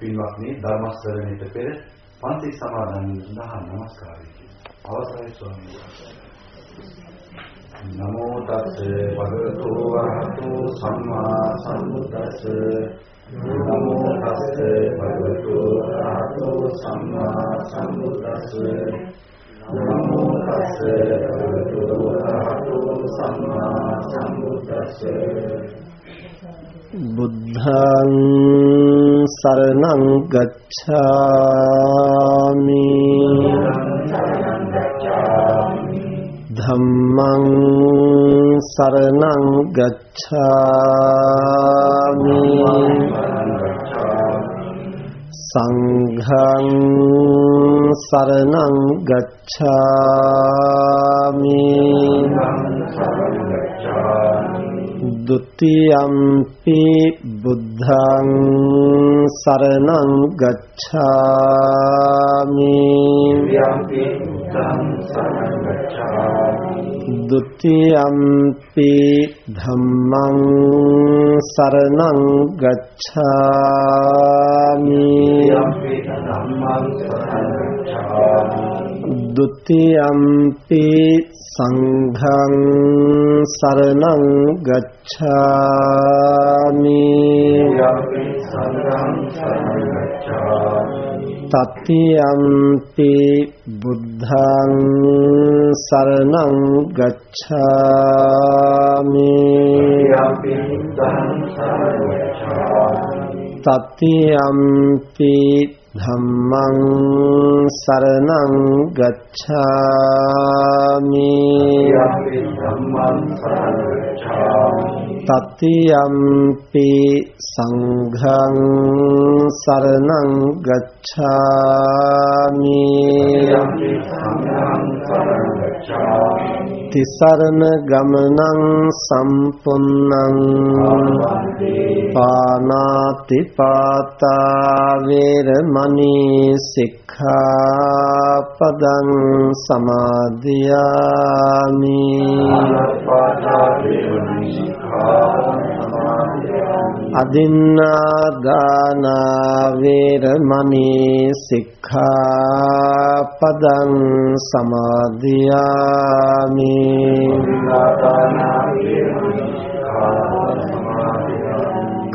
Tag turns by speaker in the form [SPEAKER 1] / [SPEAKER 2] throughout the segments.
[SPEAKER 1] පින්වත්නි ධර්ම ශ්‍රවණයට පෙර පන්ති සමාදන් සඳහා নমස්කාරය කියනවා. අවසරයි ස්වාමීන් වහන්සේ. නමෝ තස්ස භගවතු වරහතු සම්මා සම්බුද්දස්ස නමෝ තස්ස භගවතු වරහතු සම්මා සම්බුද්දස්ස නමෝ තස්ස භගවතු වරහතු සම්මා සම්බුද්දස්ස
[SPEAKER 2] බුද්ධං සරණං ගච්ඡාමි. ධම්මං සරණං ගච්ඡාමි. සංඝං සරණං ගච්ඡාමි. ဒ ුතියම්පි බුද්ධං සරණං ගච්ඡාමි ဒ ුතියම්පි ධම්මං සරණං ගච්ඡාමි ဒ ුතියම්පි සංඝං සරණං ගච්ඡාමි තතියම්පි බුද්ධං සරණං ගච්ඡාමි තතියම්පි ධම්මං සරණං ගච්ඡාමි. තතියම්පි සංඝං සරණං ගච්ඡාමි. තිසරණ ගමනං සම්පුන්නං පානාති පාතා වේරමණී සික්ඛාපදං සමාදියාමි. අදින්නාදානා වේරමණී සික්ඛාපදං සමාදියාමි.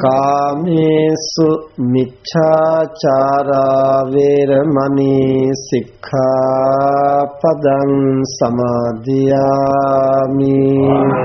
[SPEAKER 2] කාමේසු මිච්ඡාචාරා වේරමණී සික්ඛාපදං සමාදියාමි.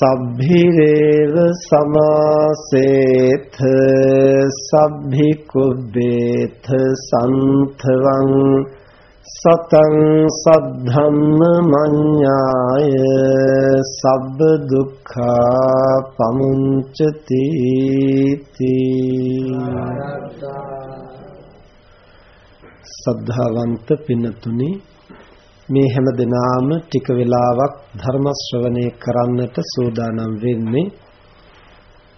[SPEAKER 2] සබ්බිරේව සමාසේත සබ්බි කුබ්බේත සන්තවං සතං සද්ධම්ම මඤ්ඤාය සබ්බ දුක්ඛා පමුංචති සද්ධාවන්ත පින්නතුනි මේ හැම දිනාම ටික වෙලාවක් ධර්ම ශ්‍රවණය කරන්නට සූදානම් වෙන්නේ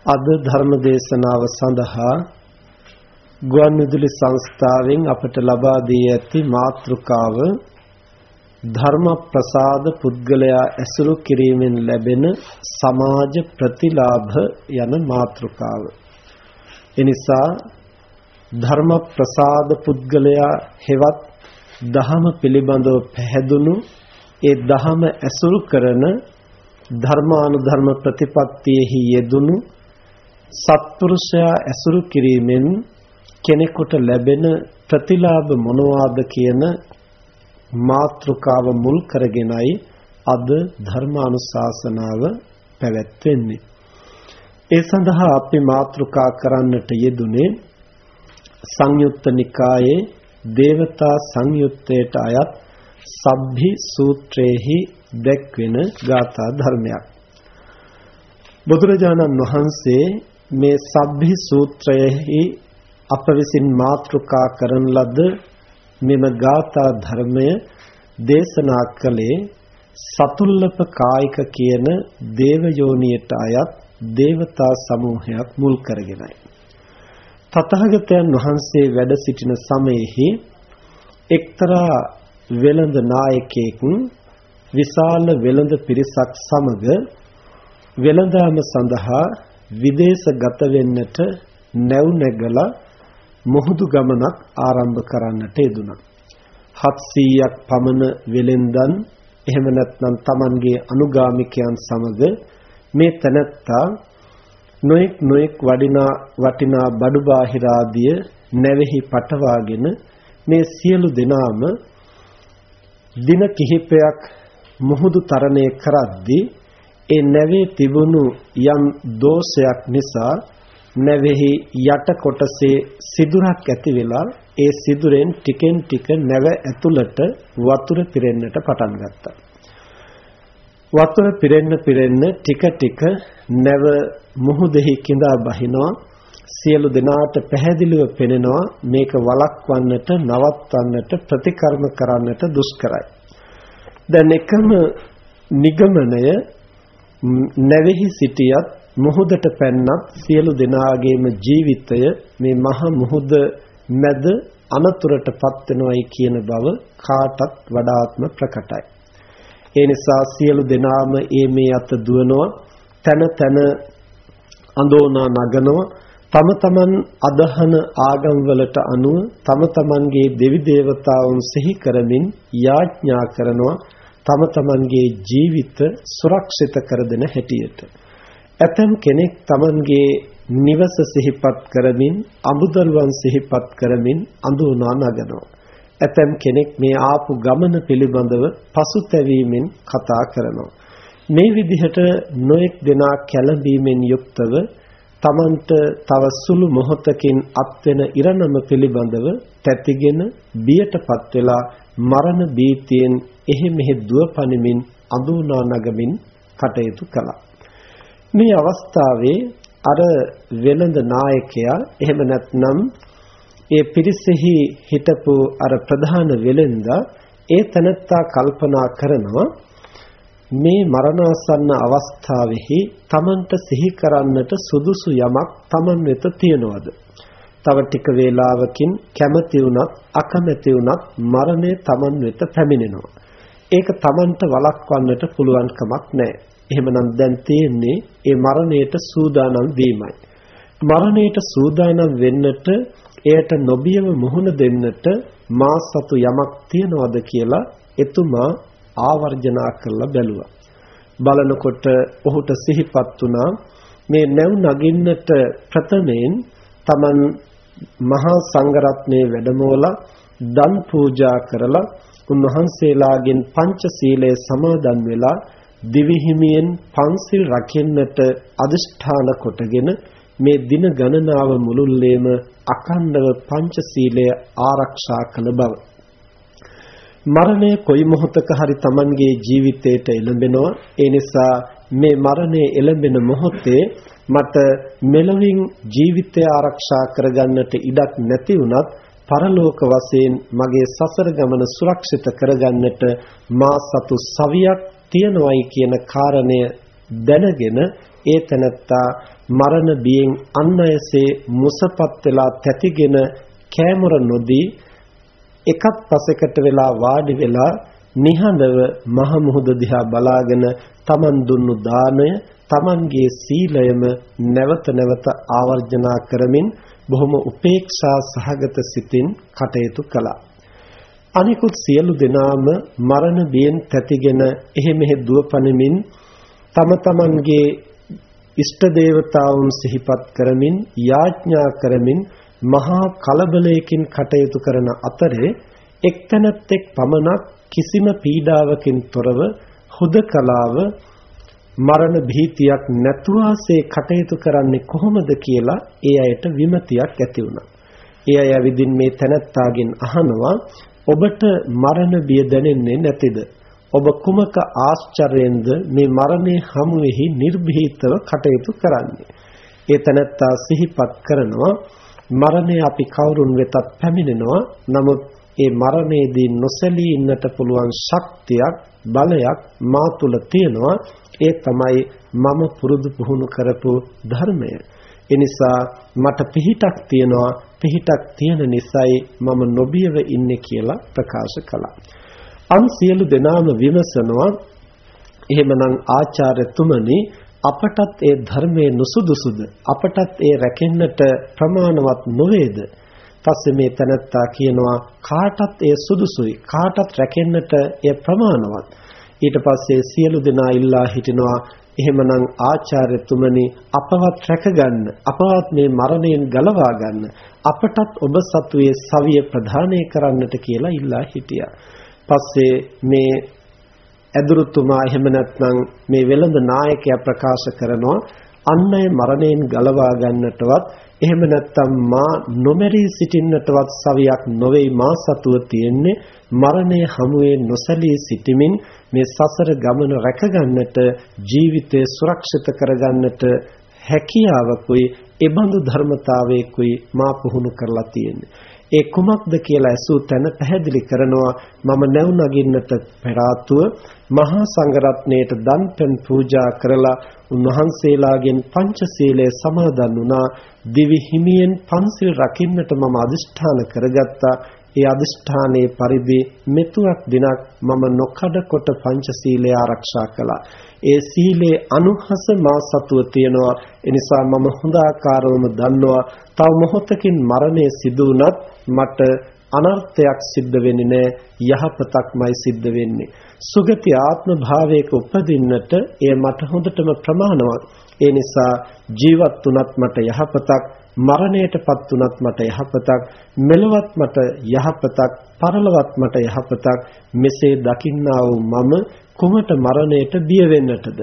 [SPEAKER 2] අද ධර්ම දේශනාව සඳහා ගුවන්විදුලි සංස්ථාවෙන් අපට ලබා දී ඇති මාතෘකාව ධර්ම ප්‍රසාද පුද්ගලයා ඇසුරු කිරීමෙන් ලැබෙන සමාජ ප්‍රතිලාභ යන මාතෘකාව. එනිසා ධර්ම ප්‍රසාද පුද්ගලයා හෙවත් දහම පිළිබඳව පැහැදුණු ඒ දහම ඇසුරු කරන ධර්මානුධර්ම ප්‍රතිපත්තියෙහි යෙදුණු සත්පුරුෂයා ඇසුරු කිරීමෙන් කෙනෙකුට ලැබෙන ප්‍රතිලාභ මොනවාද කියන මාතෘකාව මුල් කරගෙනයි අද ධර්මානුශාසනාව පැවැත්වෙන්නේ. ඒ සඳහා අපි මාතෘකා කරන්නට යෙදුනේ සංයුත්ත නිකායේ දේවතා සංයුත්තයට අයත් සබ්බි සූත්‍රයේහි දැක්වෙන ගාථා ධර්මයක්. බුදුරජාණන් වහන්සේ මේ සබ්බි සූත්‍රයේහි අප විසින් මාතෘකා කරන ලද මෙම ගාථා ධර්මය දේශනා කළේ සතුල්ලප කායික කියන දේව යෝනියට අයත් දේවතා සමූහයක් මුල් කරගෙනයි. තථාගතයන් වහන්සේ වැඩ සිටින සමයේහි එක්තරා වෙළඳ නායකයෙක් විශාල වෙළඳ පිරිසක් සමග වෙළඳාම සඳහා විදේශගත වෙන්නට නැව් නැගලා මුහුදු ගමනක් ආරම්භ කරන්නට යෙදුණා. 700ක් පමණ වෙළෙන්දන් එහෙම නැත්නම් Tamanගේ අනුගාමිකයන් සමග මේ තනත්තා නොඑක් නොඑක් වඩිනා වටිනා බඩු බාහිර ආදිය නැවෙහි පටවාගෙන මේ සියලු දෙනාම දින කිහිපයක් මුහුදු තරණය කරද්දී ඒ නැවේ තිබුණු යම් දෝෂයක් නිසා නැවෙහි යට කොටසේ සිදුරක් ඇති වෙලා ඒ සිදුරෙන් ටිකෙන් ටික නැව ඇතුළට වතුර පිරෙන්නට පටන් ගත්තා. වතුර පිරෙන්න පිරෙන්න ටික ටික නැව මුහුදෙහි කිඳා බහිනවා සියලු දෙනාට පැහැදිලිව පෙනෙනවා මේක වළක්වන්නට නවත්වන්නට ප්‍රතිකර්ම කරන්නට දුෂ්කරයි. දැන් එකම නිගමනය නැවෙහි සිටියත් මුහුදට පැන්නත් සියලු දෙනාගේම ජීවිතය මේ මහ මුහුද මැද අනතුරටපත් වෙනවයි කියන බව කාටත් වඩාත්ම ප්‍රකටයි. ඒ නිසා සියලු දෙනාම ඒ මේ අත දුවනවා තන තන අඳෝනා නගනවා. තම තමන් අදහන ආගම් වලට අනුව තම තමන්ගේ දෙවි දේවතාවුන් සිහි කරමින් යාඥා කරනවා. තම තමන්ගේ ජීවිත සුරක්ෂිත කර දෙන හැටියට. ඇතම් කෙනෙක් තමන්ගේ නිවස සිහිපත් කරමින් අමුදරුවන් සිහිපත් කරමින් අඳුනා නගනවා. ඇතම් කෙනෙක් මේ ආපු ගමන පිළිබඳව පසුතැවීමෙන් කතා කරනවා. මේ විදිහට නොඑක් දෙනා කැළඹීමෙන් යුක්තව තමන්ට තව සුළු මොහොතකින් අත්වෙන ඉරණම පිළිබඳව තැතිගෙන බියටපත් වෙලා මරණ බීතියෙන් එහෙ මෙහෙ දුවපනිමින් අඳුනා නගමින් කටයුතු කළා. මේ අවස්ථාවේ අර වෙළඳ නායකයා එහෙම නැත්නම් ඒ පිරිසෙහි හිටපු අර ප්‍රධාන වෙලෙන්දා ඒ තනත්තා කල්පනා කරනවා මේ මරණාසන්න අවස්ථාවෙහි තමන්ට සිහි කරන්නට සුදුසු යමක් තමන් වෙත තියනවද? තව ටික වේලාවකින් කැමති වුණත් අකමැති වුණත් මරණය තමන් වෙත පැමිණෙනවා. ඒක තමන්ට වළක්වන්නට පුළුවන් කමක් නැහැ. එහෙමනම් දැන් තියෙන්නේ ඒ මරණයට සූදානම් වීමයි. මරණයට සූදානම් වෙන්නට එයට නොබියව මුහුණ දෙන්නට මා සතු යමක් තියනවද කියලා එතුමා ආවර්ජනා කරලා බැලුවා. බලනකොට ඔහුට සිහිපත් වුණා මේ නැව් නගින්නට ප්‍රථමයෙන් Taman මහා සංඝරත්නයේ වැඩමවලා දන් පූජා කරලා උන්වහන්සේලාගෙන් පංචශීලය සමාදන් වෙලා දිවිහිමියෙන් පන්සිල් රකින්නට අදිෂ්ඨාන කොටගෙන මේ දින ගණනාව මුළුල්ලේම අඛණ්ඩව පංචශීලය ආරක්ෂා කළ බව මරණය කොයි මොහොතක හරි Tamanගේ ජීවිතයට එළඹෙනවා. ඒ නිසා මේ මරණය එළඹෙන මොහොතේ මට මෙලොවින් ජීවිතය ආරක්ෂා කරගන්නට ඉඩක් නැති වුණත් පරලෝක වශයෙන් මගේ සසර ගමන සුරක්ෂිත කරගන්නට මා සතු සවියක් තියනවායි කියන කාරණය දැනගෙන ඒ තැනත්තා මරණ බියෙන් අන් අයසේ මුසපත් වෙලා තැතිගෙන කෑමර නොදී එකත් පසෙකට වෙලා වාඩි වෙලා නිහඬව මහ මුහුද දිහා බලාගෙන Taman දුන්නු දාණය Tamanගේ සීලයම නැවත නැවත ආවර්ජනා කරමින් බොහොම උපේක්ෂා සහගත සිතින් කටයුතු කළා. අනිකුත් සියලු දෙනාම මරණ බියෙන් තැතිගෙන එහෙ මෙහෙ දුවපනිමින් තම තමන්ගේ ඉෂ්ට දේවතාවුන් සිහිපත් කරමින් යාඥා කරමින් මහා කලබලයකින් කටයුතු කරන අතරේ එක්තැනත් එක් පමණක් කිසිම පීඩාවකින් තොරව හුදකලාව මරණ භීතියක් නැතුවසේ කටයුතු කරන්නේ කොහොමද කියලා ඒ අයට විමතියක් ඇති වුණා. ඒ අය විදින් මේ තැනත්තාගෙන් අහනවා ඔබට මරණ බිය දැනෙන්නේ නැතිද? ඔබ කුමක ආශ්චර්යෙන්ද මේ මරණය හමුවෙහි නිර්භීතව කටයුතු කරන්නේ? ඒ තැනත්තා සිහිපත් කරනවා මරණය අපි කවුරුන් වෙතත් පැමිණෙනවා. නමුත් ඒ මරණයේදී නොසැලී ඉන්නට පුළුවන් ශක්තියක් බලයක් මා තුල තියෙනවා. ඒ තමයි මම පුරුදු පුහුණු කරපු ධර්මය. එනිසා මට පිහිටක් තියෙනවා. පිහිටක් තියෙන නිසායි මම නොබියව ඉන්නේ කියලා ප්‍රකාශ කළා. අන් සියලු දෙනාම විමසනවා. එහෙමනම් ආචාර්යතුමනි අපටත් ඒ ධර්මයේ නුසුදුසුද? අපටත් ඒ රැකෙන්නට ප්‍රමාණවත් නොවේද? පස්සේ මේ තනත්තා කියනවා කාටත් එය සුදුසුයි. කාටත් රැකෙන්නට එය ප්‍රමාණවත්. ඊට පස්සේ සියලු දෙනා ඉල්ලා හිටිනවා එහෙමනම් ආචාර්යතුමනි අපවත් රැකගන්න අපවත් මේ මරණයෙන් ගලවා ගන්න. අපටත් ඔබ සතුයේ සවිය ප්‍රදානය කරන්නට කියලා ඉල්ලා හිටියා. පස්සේ මේ ඇදුරුතුමා එහෙම නැත්නම් මේ වෙළඳ නායකයා ප්‍රකාශ කරනවා අන්නය මරණයෙන් ගලවා ගන්නටවත් එහෙම නැත්නම් මා නොමරී සිටින්නටවත් සවියක් නොවේ මා සතුව තියෙන්නේ. මරණය හමුවේ නොසලී සිටිමින් මේ සසර ගමන රැකගන්නට ජීවිතය සුරක්ෂිත කරගන්නට හැකියාවකුයි ඒබඳු ධර්මතාවයකුයි මා පුහුණු කරලා තියෙන්නේ. ඒ කුමක්ද කියලා ඇසූ තැන පැහැදිලි කරනවා. මම නැව් නගින්නට පෙර මහා සංඝරත්නයට දන් පෙන් පූජා කරලා උන්වහන්සේලාගෙන් පංචශීලය සමාදන් වුණා. දිවි හිමියෙන් පන්සිල් රකින්නට මම අදිෂ්ඨාන කරගත්තා. ඒ අදිෂ්ඨානයේ පරිදි මෙතුවක් දිනක් මම නොකඩ කොට පංචශීලය ආරක්ෂා කළා. ඒ සීලේ අනුහස මා සතුව තියෙනවා. එනිසා මම හොඳ ආකාරවම දන්නවා. තව මොහොතකින් මරණය සිදු වුණත් මට අනර්ථයක් සිද්ධ වෙන්නේ නැහැ යහපතක්මයි සිද්ධ වෙන්නේ සුගති ආත්ම භාවයක උපදින්නට එය මට හොඳටම ප්‍රමාණවත් ඒ නිසා ජීවත් වුණත් මට යහපතක් මරණයටපත් වුණත් මට යහපතක් මෙලවත් මට යහපතක් පරලොවත් මට යහපතක් මෙසේ දකින්නා වූ මම කුමට මරණයට බිය වෙන්නටද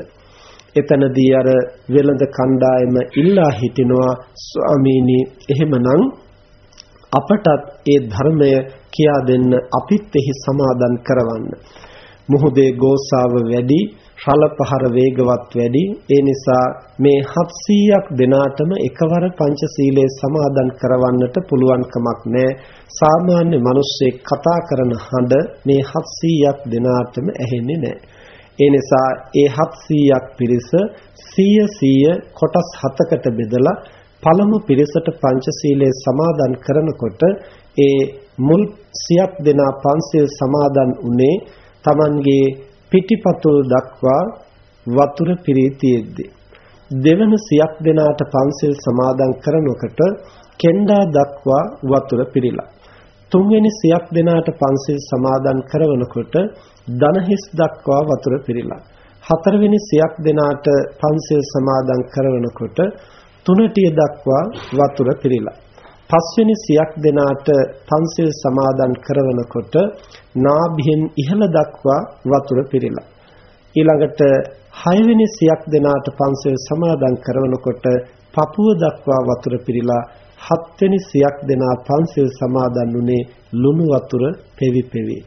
[SPEAKER 2] එතනදී අර වෙළඳ කණ්ඩායම ඉල්ලා හිටිනවා ස්වාමීනි එහෙමනම් අපටත් ඒ ධර්මය කියා දෙන්න අපිත් එහි සමාදන් කරවන්න. මුහුදේ ගෝසාව වැඩි, රළ පහර වේගවත් වැඩි. ඒ නිසා මේ 700ක් දෙනාටම එකවර පංචශීලයේ සමාදන් කරවන්නට පුළුවන් කමක් නැහැ. සාමාන්‍ය මිනිස්සෙක් කතා කරන හඬ මේ 700ක් දෙනාටම ඇහෙන්නේ නැහැ. ඒ නිසා ඒ 700ක් පිරිස 100 100 කොටස් 7කට බෙදලා පළමු පිරිසට පංචශීලයේ සමාදන් කරනකොට ඒ මුල් සියක් දෙනා පන්සිල් සමාදන් උනේ Tamanගේ පිටිපතුල් දක්වා වතුර පිරී තියෙද්දී. දෙවන සියක් දෙනාට පන්සිල් සමාදන් කරනකොට කෙන්ඩා දක්වා වතුර පිරීලා. තුන්වෙනි සියක් දෙනාට පන්සිල් සමාදන් කරනකොට දනහිස් දක්වා වතුර පිරීලා. හතරවෙනි සියක් දෙනාට පන්සිල් සමාදන් කරනකොට තුනටිය දක්වා වතුර පිරීලා. පස්වෙනි සියක් දෙනාට පන්සිල් සමාදන් කරනකොට නාභියෙන් ඉහළ දක්වා වතුර පිරීලා ඊළඟට හයවෙනි සියක් දෙනාට පන්සිල් සමාදන් කරනකොට පපුව දක්වා වතුර පිරීලා හත්වෙනි සියක් දෙනා පන්සිල් සමාදන් වුණේ ලුණු වතුර පෙවි පෙවි.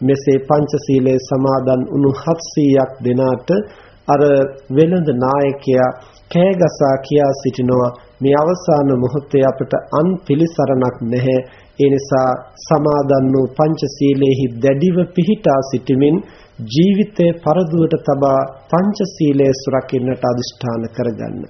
[SPEAKER 2] මෙසේ පංචශීලයේ සමාදන් වුණු 700ක් දෙනාට අර වෙළඳ නායකයා කෑගසා කියා සිටිනවා. මේ අවසාන මොහොතේ අපට අන් පිළිසරණක් නැහැ. ඒ නිසා සමාදන් වූ පංචශීලයේහි දැඩිව පිහිටා සිටමින් ජීවිතේ පරදුවට තබා පංචශීලයේ සුරකින්නට අදිෂ්ඨාන කරගන්න.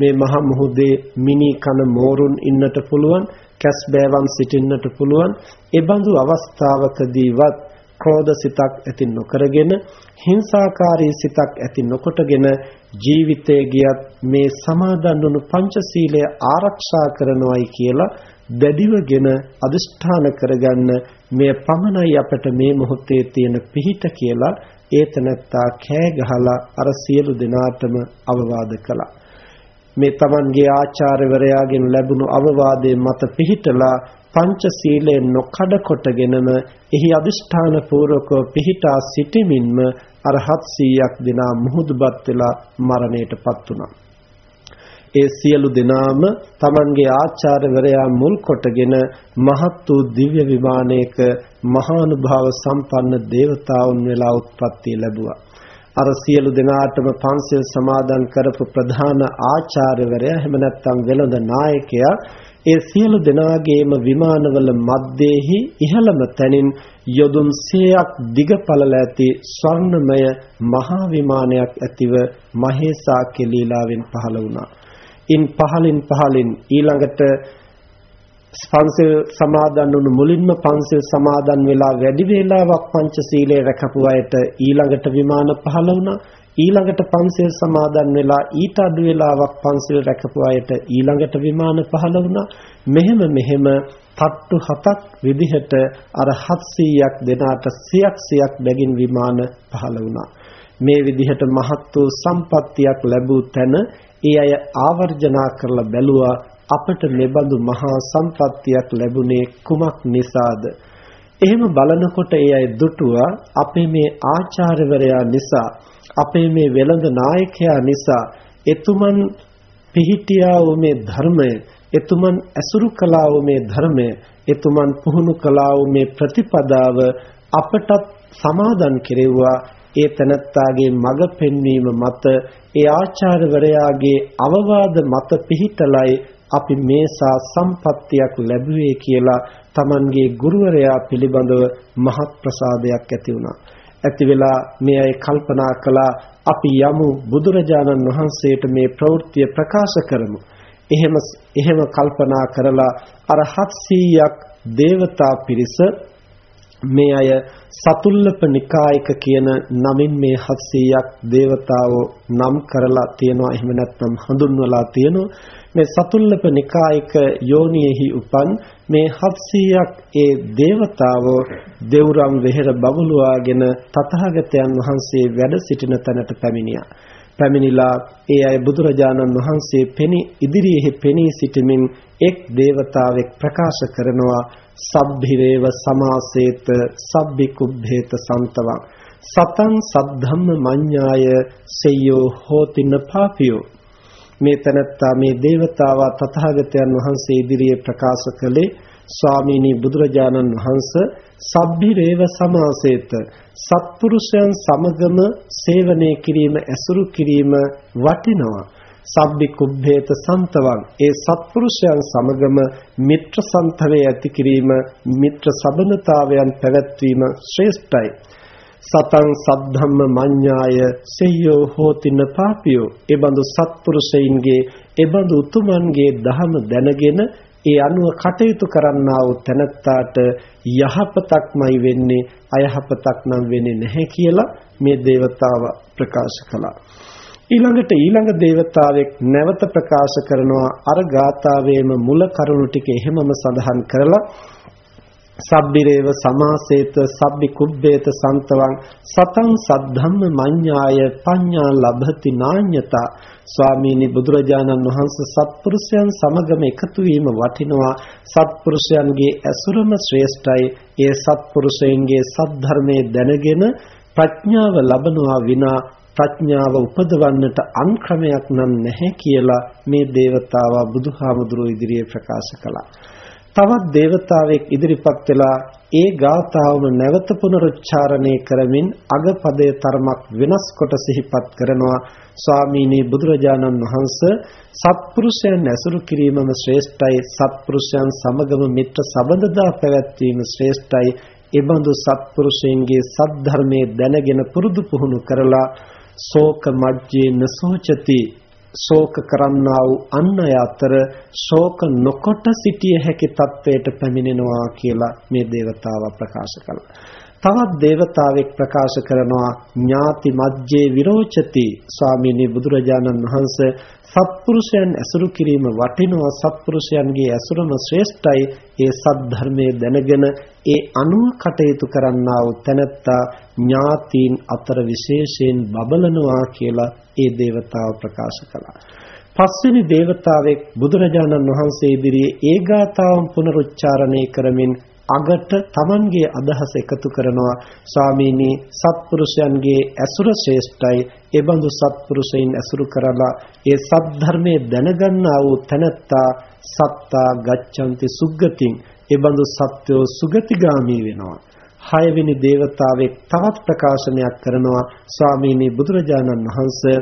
[SPEAKER 2] මේ මහ මුහුදේ මිනි කන මෝරුන් ඉන්නට පුළුවන් කැස් බෑවන් සිටින්නට පුළුවන්. ඒ බඳු අවස්ථාවකදීවත් ක්‍රෝධ සිතක් ඇති නොකරගෙන හිංසාකාරී සිතක් ඇති නොකොටගෙන ජීවිතයේ ගියත් මේ සමාදන් වුණු පංචශීලය ආරක්ෂා කරනවායි කියලා දැඩිවගෙන අදිෂ්ඨාන කරගන්න මේ පමණයි අපට මේ මොහොතේ තියෙන පිහිට කියලා ඒතනත්තා කෑ ගහලා අර සියලු දෙනාටම අවවාද කළා. මේ Tamanගේ ආචාර්යවරයාගෙන් ලැබුණු අවවාදයේ මත පිහිටලා පංචශීලයෙන් නොකඩ කොටගෙනම එහි අදිෂ්ඨාන පූර්වකව පිහිටා සිටමින්ම අර 700ක් දෙනා මුහුදුබත් වෙලා මරණයටපත් වුණා. ඒ සියලු දෙනාම Tamanගේ ආචාර්යවරයා මුල් කොටගෙන මහත් වූ දිව්‍ය විමානයක මහානුභාව සම්පන්න දේවතාවුන් වෙලා උත්පත්ති ලැබුවා. අර සියලු දෙනාටම පන්සිල් සමාදන් කරපු ප්‍රධාන ආචාර්යවරයා එහෙම නැත්නම් වෙළඳ නායකයා ඒ සියලු දෙනාගේම විමානවල මැද්දේහි ඉහළම තැනින් යොදුන් 100ක් දිග පළල ඇති ස්වර්ණමය මහා විමානයක් ඇතිව මහේසා කෙලීලාවෙන් පහළ වුණා. ඉන් පහලින් පහලින් ඊළඟට පන්සිල් සමාදන් වුණු මුලින්ම පන්සිල් සමාදන් වෙලා වැඩි වේලාවක් පංචශීලයේ රැකපු අයට ඊළඟට විමාන පහළ වුණා ඊළඟට පන්සිල් සමාදන් වෙලා ඊට අඩු වේලාවක් පන්සිල් රැකපු අයට ඊළඟට විමාන පහළ වුණා මෙහෙම මෙහෙම තට්ටු හතක් විදිහට අර 700ක් දෙනාට 100ක් 100ක් බැගින් විමාන පහළ වුණා මේ විදිහට මහත් වූ සම්පත්තියක් ලැබූ තැන ඒ අය ආවර්ජනා කරලා බැලුවා අපට මෙබඳු මහා සම්පත්තියක් ලැබුණේ කුමක් නිසාද? එහෙම බලනකොට ඒ අය දුටුවා අපේ මේ ආචාර්යවරයා නිසා අපේ මේ වෙළඳ නායකයා නිසා එතුමන් පිහිටියා වූ මේ ධර්මය එතුමන් ඇසුරු කළා වූ මේ ධර්මය එතුමන් පුහුණු කළා වූ මේ ප්‍රතිපදාව අපටත් සමාදන් කෙරෙව්වා. ඒ තනත්තාගේ මඟ පෙන්වීම මත ඒ ආචාර්යවරයාගේ අවවාද මත පිහිටලයි අපි මේසා සම්පත්තියක් ලැබුවේ කියලා Tamanගේ ගුරුවරයා පිළිබඳව මහත් ප්‍රසාදයක් ඇති වුණා. ඇති වෙලා මේ අය කල්පනා කළා අපි යමු බුදුරජාණන් වහන්සේට මේ ප්‍රවෘත්තිය ප්‍රකාශ කරමු. එහෙම එහෙම කල්පනා කරලා අර 700ක් දේවතා පිරිස මේ අය සතුල්ලප නිකායක කියන නමින් මේ 700ක් දේවතාවෝ නම් කරලා තියෙනවා එහෙම නැත්නම් හඳුන්වලා තියෙනවා මේ සතුල්ලප නිකායක යෝනියෙහි උපන් මේ 700ක් ඒ දේවතාවෝ දෙවුරම් වෙහෙර බබළුවාගෙන තථාගතයන් වහන්සේ වැඩ සිටින තැනට පැමිණියා. පැමිණිලා ඒ අය බුදුරජාණන් වහන්සේ පෙනී ඉදිරියේ පෙනී සිටමින් එක් දේවතාවෙක් ප්‍රකාශ කරනවා සබ්බිරේව සමාසේත සබ්බි කුබ්බේත සන්තවං. සතං සද්ධම්ම මඤ්ඤාය සෙය්‍යෝ හෝතින පාපියෝ මේ තනත්තා මේ දේවතාවා තථාගතයන් වහන්සේ ඉදිරියේ ප්‍රකාශ කළේ ස්වාමීනි බුදුරජාණන් වහන්සේ සබ්බිරේව සමාසේත. සත්පුරුෂයන් සමගම සේවනය කිරීම ඇසුරු කිරීම වටිනවා. සබ්බි කුබ්බේත සන්තවං. ඒ සත්පුරුෂයන් සමගම මිත්‍ර සන්තවේ ඇති කිරීම මිත්‍ර සබඳතාවයන් පැවැත්වීම ශ්‍රේෂ්ඨයි. සතං සද්ධම්ම මඤ්ඤාය සෙය්‍යෝ හෝතින පාපියෝ එබඳු සත්පුරුෂයින්ගේ එබඳු උතුමන්ගේ දහම දැනගෙන ඒ අනුව කටයුතු කරන්නා වූ තැනැත්තාට යහපතක්මයි වෙන්නේ අයහපතක් නම් වෙන්නේ නැහැ කියලා මේ దేవතාව ප්‍රකාශ කළා. ඊළඟට ඊළඟ දේවතාවෙක් නැවත ප්‍රකාශ කරනවා අර ගාථාවේම මුල කරුණු ටික එහෙමම සඳහන් කරලා සබ්බිරේව සමාසේත සබ්බි කුබ්බේත සන්තවං සතං සද්ධම්ම මඤ්ඤාය පඤ්ඤා ලබති නාඤ්‍යතා ස්වාමීනි බුදුරජාණන් වහන්සේ සත්පුරුෂයන් සමගම එකතු වීම වටිනවා. සත්පුරුෂයන්ගේ ඇසුරම ශ්‍රේෂ්ඨයි. ඒ සත්පුරුෂයන්ගේ සද්ධර්මයේ දැනගෙන ප්‍රඥාව ලබනවා විනා ප්‍රඥාව උපදවන්නට අන් ක්‍රමයක් නම් නැහැ කියලා මේ దేవතාවා බුදුහාමුදුරුවෝ ඉදිරියේ ප්‍රකාශ කළා. තවත් దేవතාවෙක් ඉදිරිපත් වෙලා ඒ ගාථාවම නැවත පුනරුච්චාරණය කරමින් අගපදයේ තරමක් වෙනස් කොට සිහිපත් කරනවා. ස්වාමීනි බුදුරජාණන් වහන්සේ සත්පුරුෂයන් ඇසුරු කිරීමම ශ්‍රේෂ්ඨයි. සත්පුරුෂයන් සමගම මිත්‍ර සබඳතා පැවැත්වීම ශ්‍රේෂ්ඨයි. එබඳු සත්පුරුෂයන්ගේ සද්ධර්මයේ දැනගෙන පුරුදු පුහුණු කරලා ශෝක මජ්ජේ නසෝචති. ශෝක කරන්නා වූ අන් අය අතර ශෝක නොකොට සිටිය හැකි තත්වයට පැමිණෙනවා කියලා මේ దేవතාවා ප්‍රකාශ කළා. තවත් దేవතාවෙක් ප්‍රකාශ කරනවා ඥාති මජ්ජේ විරෝචති. ස්වාමීනි බුදුරජාණන් වහන්සේ සත්පුරුෂයන් ඇසුරු කිරීම වටිනවා. සත්පුරුෂයන්ගේ ඇසුරම ශ්‍රේෂ්ඨයි. ඒ සත්‍ය ධර්මයේ දැනගෙන ඒ අනුව කටයුතු කරන්නා වූ තැනැත්තා ඥාතීන් අතර විශේෂයෙන් බබලනවා කියලා ඒ దేవතාව ප්‍රකාශ කළා. පස්වෙනි దేవතාවෙක් බුදුරජාණන් වහන්සේ ඉදිරියේ ඒ ගාථාවන් පුනරුච්චාරණය කරමින් අගට Tamanගේ අදහස එකතු කරනවා. ස්වාමීනි සත්පුරුෂයන්ගේ ඇසුර ශ්‍රේෂ්ඨයි. එබඳු සත්පුරුෂයින් ඇසුරු කරලා ඒ සද්ධර්මයේ දැනගන්නා වූ තැනැත්තා සත්තා ගච්ඡanti සුග්ගතින්. එබඳු සත්වෝ සුගතිගාමී වෙනවා. හයවෙනි දේවතාවෙක් තවත් ප්‍රකාශනයක් කරනවා ස්වාමීනි බුදුරජාණන් වහන්සේ.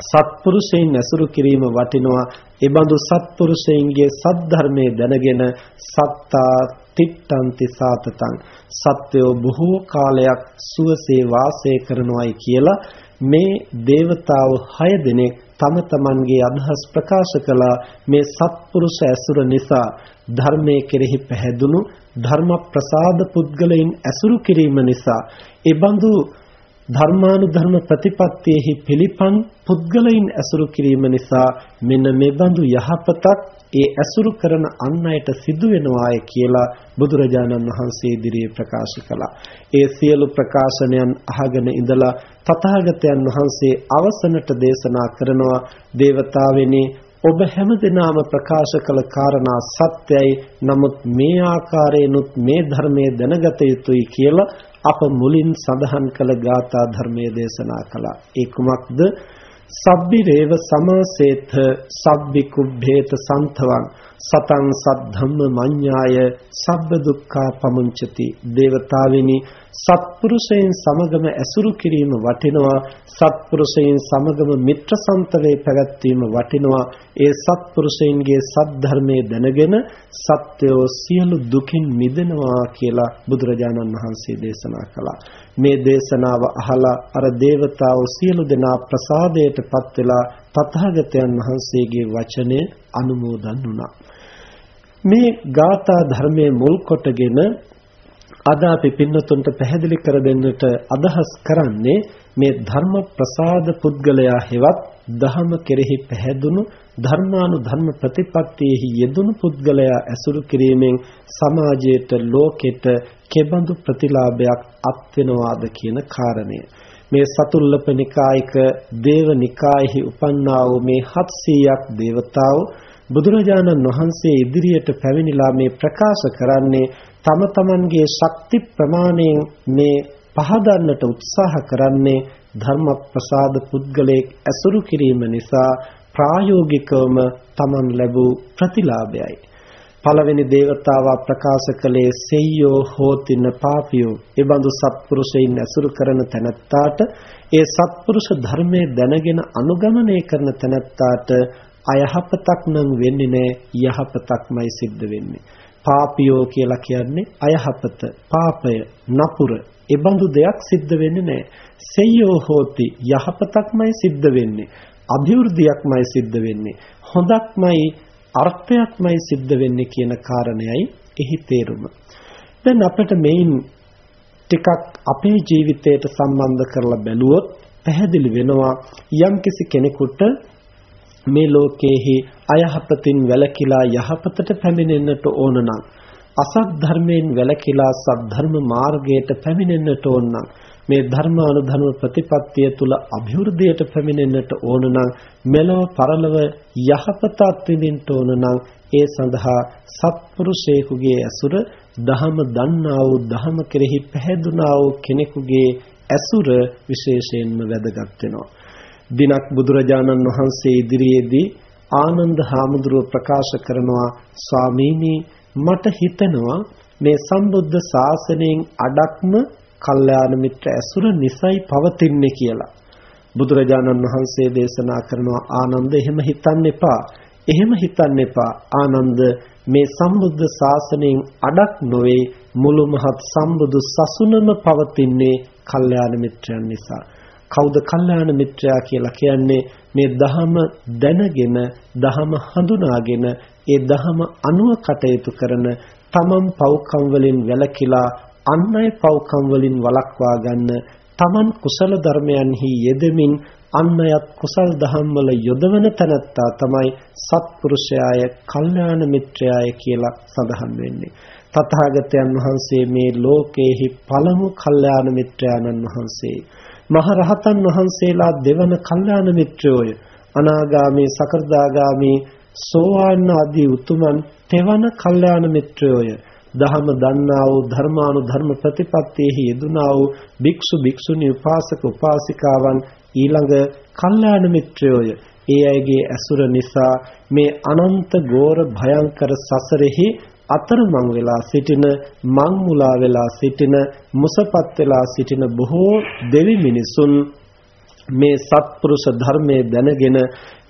[SPEAKER 2] සත්පුරුෂයන් ඇසුරු කිරීම වටිනවා. ඒ බඳු සත්පුරුෂයන්ගේ සද්ධර්මයේ දැනගෙන සත්තා තිට්ඨන්ති සාතතං. සත්වෝ බොහෝ කාලයක් සුවසේ වාසය කරනවායි කියලා මේ దేవතාව 6 දෙනෙක් තම තමන්ගේ අදහස් ප්‍රකාශ කළා. මේ සත්පුරුෂ ඇසුර නිසා ධර්මයේ කෙරෙහි පැහැදුණු ධර්ම ප්‍රසාද පුද්ගලයන් ඇසුරු කිරීම නිසා ඒ බඳු ධර්මානුධර්ම ප්‍රතිපත්තියෙහි පිළිපන් පුද්ගලයන් ඇසුරු කිරීම නිසා මෙන්න මේ බඳු යහපතක් ඒ ඇසුරු කරන අන් අයට සිදු වෙනවාය කියලා බුදුරජාණන් වහන්සේ ඉදිරියේ ප්‍රකාශ කළා. ඒ සියලු ප්‍රකාශනයන් අහගෙන ඉඳලා තථාගතයන් වහන්සේ අවසනට දේශනා කරනවා දේවතාවෙනි ඔබ හැමදෙනාම ප්‍රකාශ කළ කාරණා සත්‍යයි නමුත් මේ ආකාරයෙන්ුත් මේ ධර්මයේ දැනගත යුතුයි කියලා අප මුලින් සඳහන් කළ ගාථා ධර්මයේ දේශනා කළා. ඒ කුමක්ද? සබ්බි රේව සමාසේත සබ්බි කුබ්බේත සන්තවං සතං සද්ධම්ම මඤ්ඤාය සබ්බ දුක්ඛා පමුංචති දේවතාවිනි සත්පුරුෂයන් සමගම ඇසුරු කිරීම වටිනවා. සත්පුරුෂයන් සමගම මිත්‍රසන්තරේ පැවැත්වීම වටිනවා. ඒ සත්පුරුෂයන්ගේ සද්ධර්මයේ දැනගෙන සත්‍යෝ සියලු දුකින් මිදෙනවා කියලා බුදුරජාණන් වහන්සේ දේශනා කළා. මේ දේශනාව අහලා අර దేవතාව සියලු දෙනා ප්‍රසාදයටපත් වෙලා තථාගතයන් වහන්සේගේ වචනය අනුමෝදන් වුණා. මේ ගාථා ධර්මයේ මුල් කොටගෙන අද අපි පින්නතුන්ට පැහැදිලි කර දෙන්නට අදහස් කරන්නේ මේ ධර්ම ප්‍රසාද පුද්ගලයා හෙවත් දහම කෙරෙහි පැහැදුණු ධර්මානු ධර්ම ප්‍රතිපත්තියෙහි යෙදුණු පුද්ගලයා ඇසුරු කිරීමෙන් සමාජයට ලෝකෙට කෙබඳු ප්‍රතිලාභයක් අත් වෙනවාද කියන කාරණය. මේ සතුල්ලප නිකායික දේව නිකායෙහි උපන්නා වූ මේ 700ක් දේවතාවෝ බුදුරජාණන් වහන්සේ ඉදිරියට පැමිණිලා මේ ප්‍රකාශ කරන්නේ තම තමන්ගේ ශක්ති ප්‍රමාණයෙන් මේ පහදන්නට උත්සාහ කරන්නේ ධර්ම ප්‍රසාද පුද්ගලයෙක් ඇසුරු කිරීම නිසා ප්‍රායෝගිකවම තමන් ලැබූ ප්‍රතිලාභයයි. පළවෙනි దేవතාවා ප්‍රකාශ කළේ සෙය්‍යෝ හෝතින පාපියෝ. ඒ බඳු සත්පුරුෂයින් ඇසුරු කරන තැනැත්තාට ඒ සත්පුරුෂ ධර්මයේ දැනගෙන අනුගමනය කරන තැනැත්තාට අයහපතක් නම් වෙන්නේ නැහැ යහපතක්මයි සිද්ධ වෙන්නේ. පාපියෝ කියලා කියන්නේ අයහපත, පාපය, නපුර. ඒ බඳු දෙයක් සිද්ධ වෙන්නේ නැහැ. සෙය්‍යෝ හෝති යහපතක්මයි සිද්ධ වෙන්නේ. අභිවෘද්ධියක්මයි සිද්ධ වෙන්නේ. හොඳක්මයි අර්ථයක්මයි සිද්ධ වෙන්නේ කියන කාරණයයි එහි තේරුම. දැන් අපිට මේන් ටිකක් අපේ ජීවිතයට සම්බන්ධ කරලා බැලුවොත් පැහැදිලි වෙනවා යම්කිසි කෙනෙකුට මේ ලෝකයේහි අයහපතින් වැළකීලා යහපතට පැමිණෙන්නට ඕන නම් අසත් ධර්මයෙන් වැළකීලා සත් ධර්ම මාර්ගයට පැමිණෙන්නට ඕන නම් මේ ධර්මානුධර්ම ප්‍රතිපත්තිය තුල અભිවෘද්ධියට පැමිණෙන්නට ඕන නම් මෙලව පරලව යහපත අත්විඳින්න ඕන නම් ඒ සඳහා සත්පුරුෂයෙකුගේ ඇසුර දහම දන්නා වූ දහම කෙරෙහි පැහැදුනා වූ කෙනෙකුගේ ඇසුර විශේෂයෙන්ම වැදගත් වෙනවා. දිනක් බුදුරජාණන් වහන්සේ ඉදිරියේදී ආනන්ද හාමුදුරුව ප්‍රකාශ කරනවා ස්වාමීනි මට හිතෙනවා මේ සම්බුද්ධ ශාසනයෙන් අඩක්ම කල්යාණ මිත්‍ර ඇසුර නිසයි පවතින්නේ කියලා. බුදුරජාණන් වහන්සේ දේශනා කරනවා ආනන්ද එහෙම හිතන්න එපා. එහෙම හිතන්න එපා. ආනන්ද මේ සම්බුද්ධ ශාසනයෙන් අඩක් නොවේ මුළු මහත් සම්බුදු සසුනම පවතින්නේ කල්යාණ මිත්‍රයන් නිසා. කවුද කල්යාණ මිත්‍රයා කියලා කියන්නේ මේ දහම දැනගෙන දහම හඳුනාගෙන ඒ දහම අනුව කටයුතු කරන තමන් පව්කම් වලින් වැළකීලා අන් අය පව්කම් වලින් වළක්වා ගන්න තමන් කුසල ධර්මයන්හි යෙදෙමින් අන් අයත් කුසල් දහම් වල යොදවන තැනැත්තා තමයි සත්පුරුෂයාය, කල්යාණ මිත්‍රයාය කියලා සඳහන් වෙන්නේ. තථාගතයන් වහන්සේ මේ ලෝකේහි පළමු කල්යාණ මිත්‍රයාණන් වහන්සේ. මහ රහතන් වහන්සේලා දෙවන කල්යාණ මිත්‍රයෝය. අනාගාමී, සකර්දාගාමී, සෝවාන් ආදී උතුමන් තෙවන කල්යාණ මිත්‍රයෝය. දහම දන්නා වූ ධර්මානු ධර්ම ප්‍රතිපත්තියෙහි යෙදුනා වූ භික්ෂු භික්ෂුණී උපාසක උපාසිකාවන් ඊළඟ කල්යාණ මිත්‍රයෝය. ඒ අයගේ ඇසුර නිසා මේ අනන්ත ගෝර භයංකර සසරෙහි අතරමං වෙලා සිටින මං මුලා වෙලා සිටින මුසපත් වෙලා සිටින බොහෝ දෙවි මිනිසුන් මේ සත්පුරුෂ ධර්මයේ දැනගෙන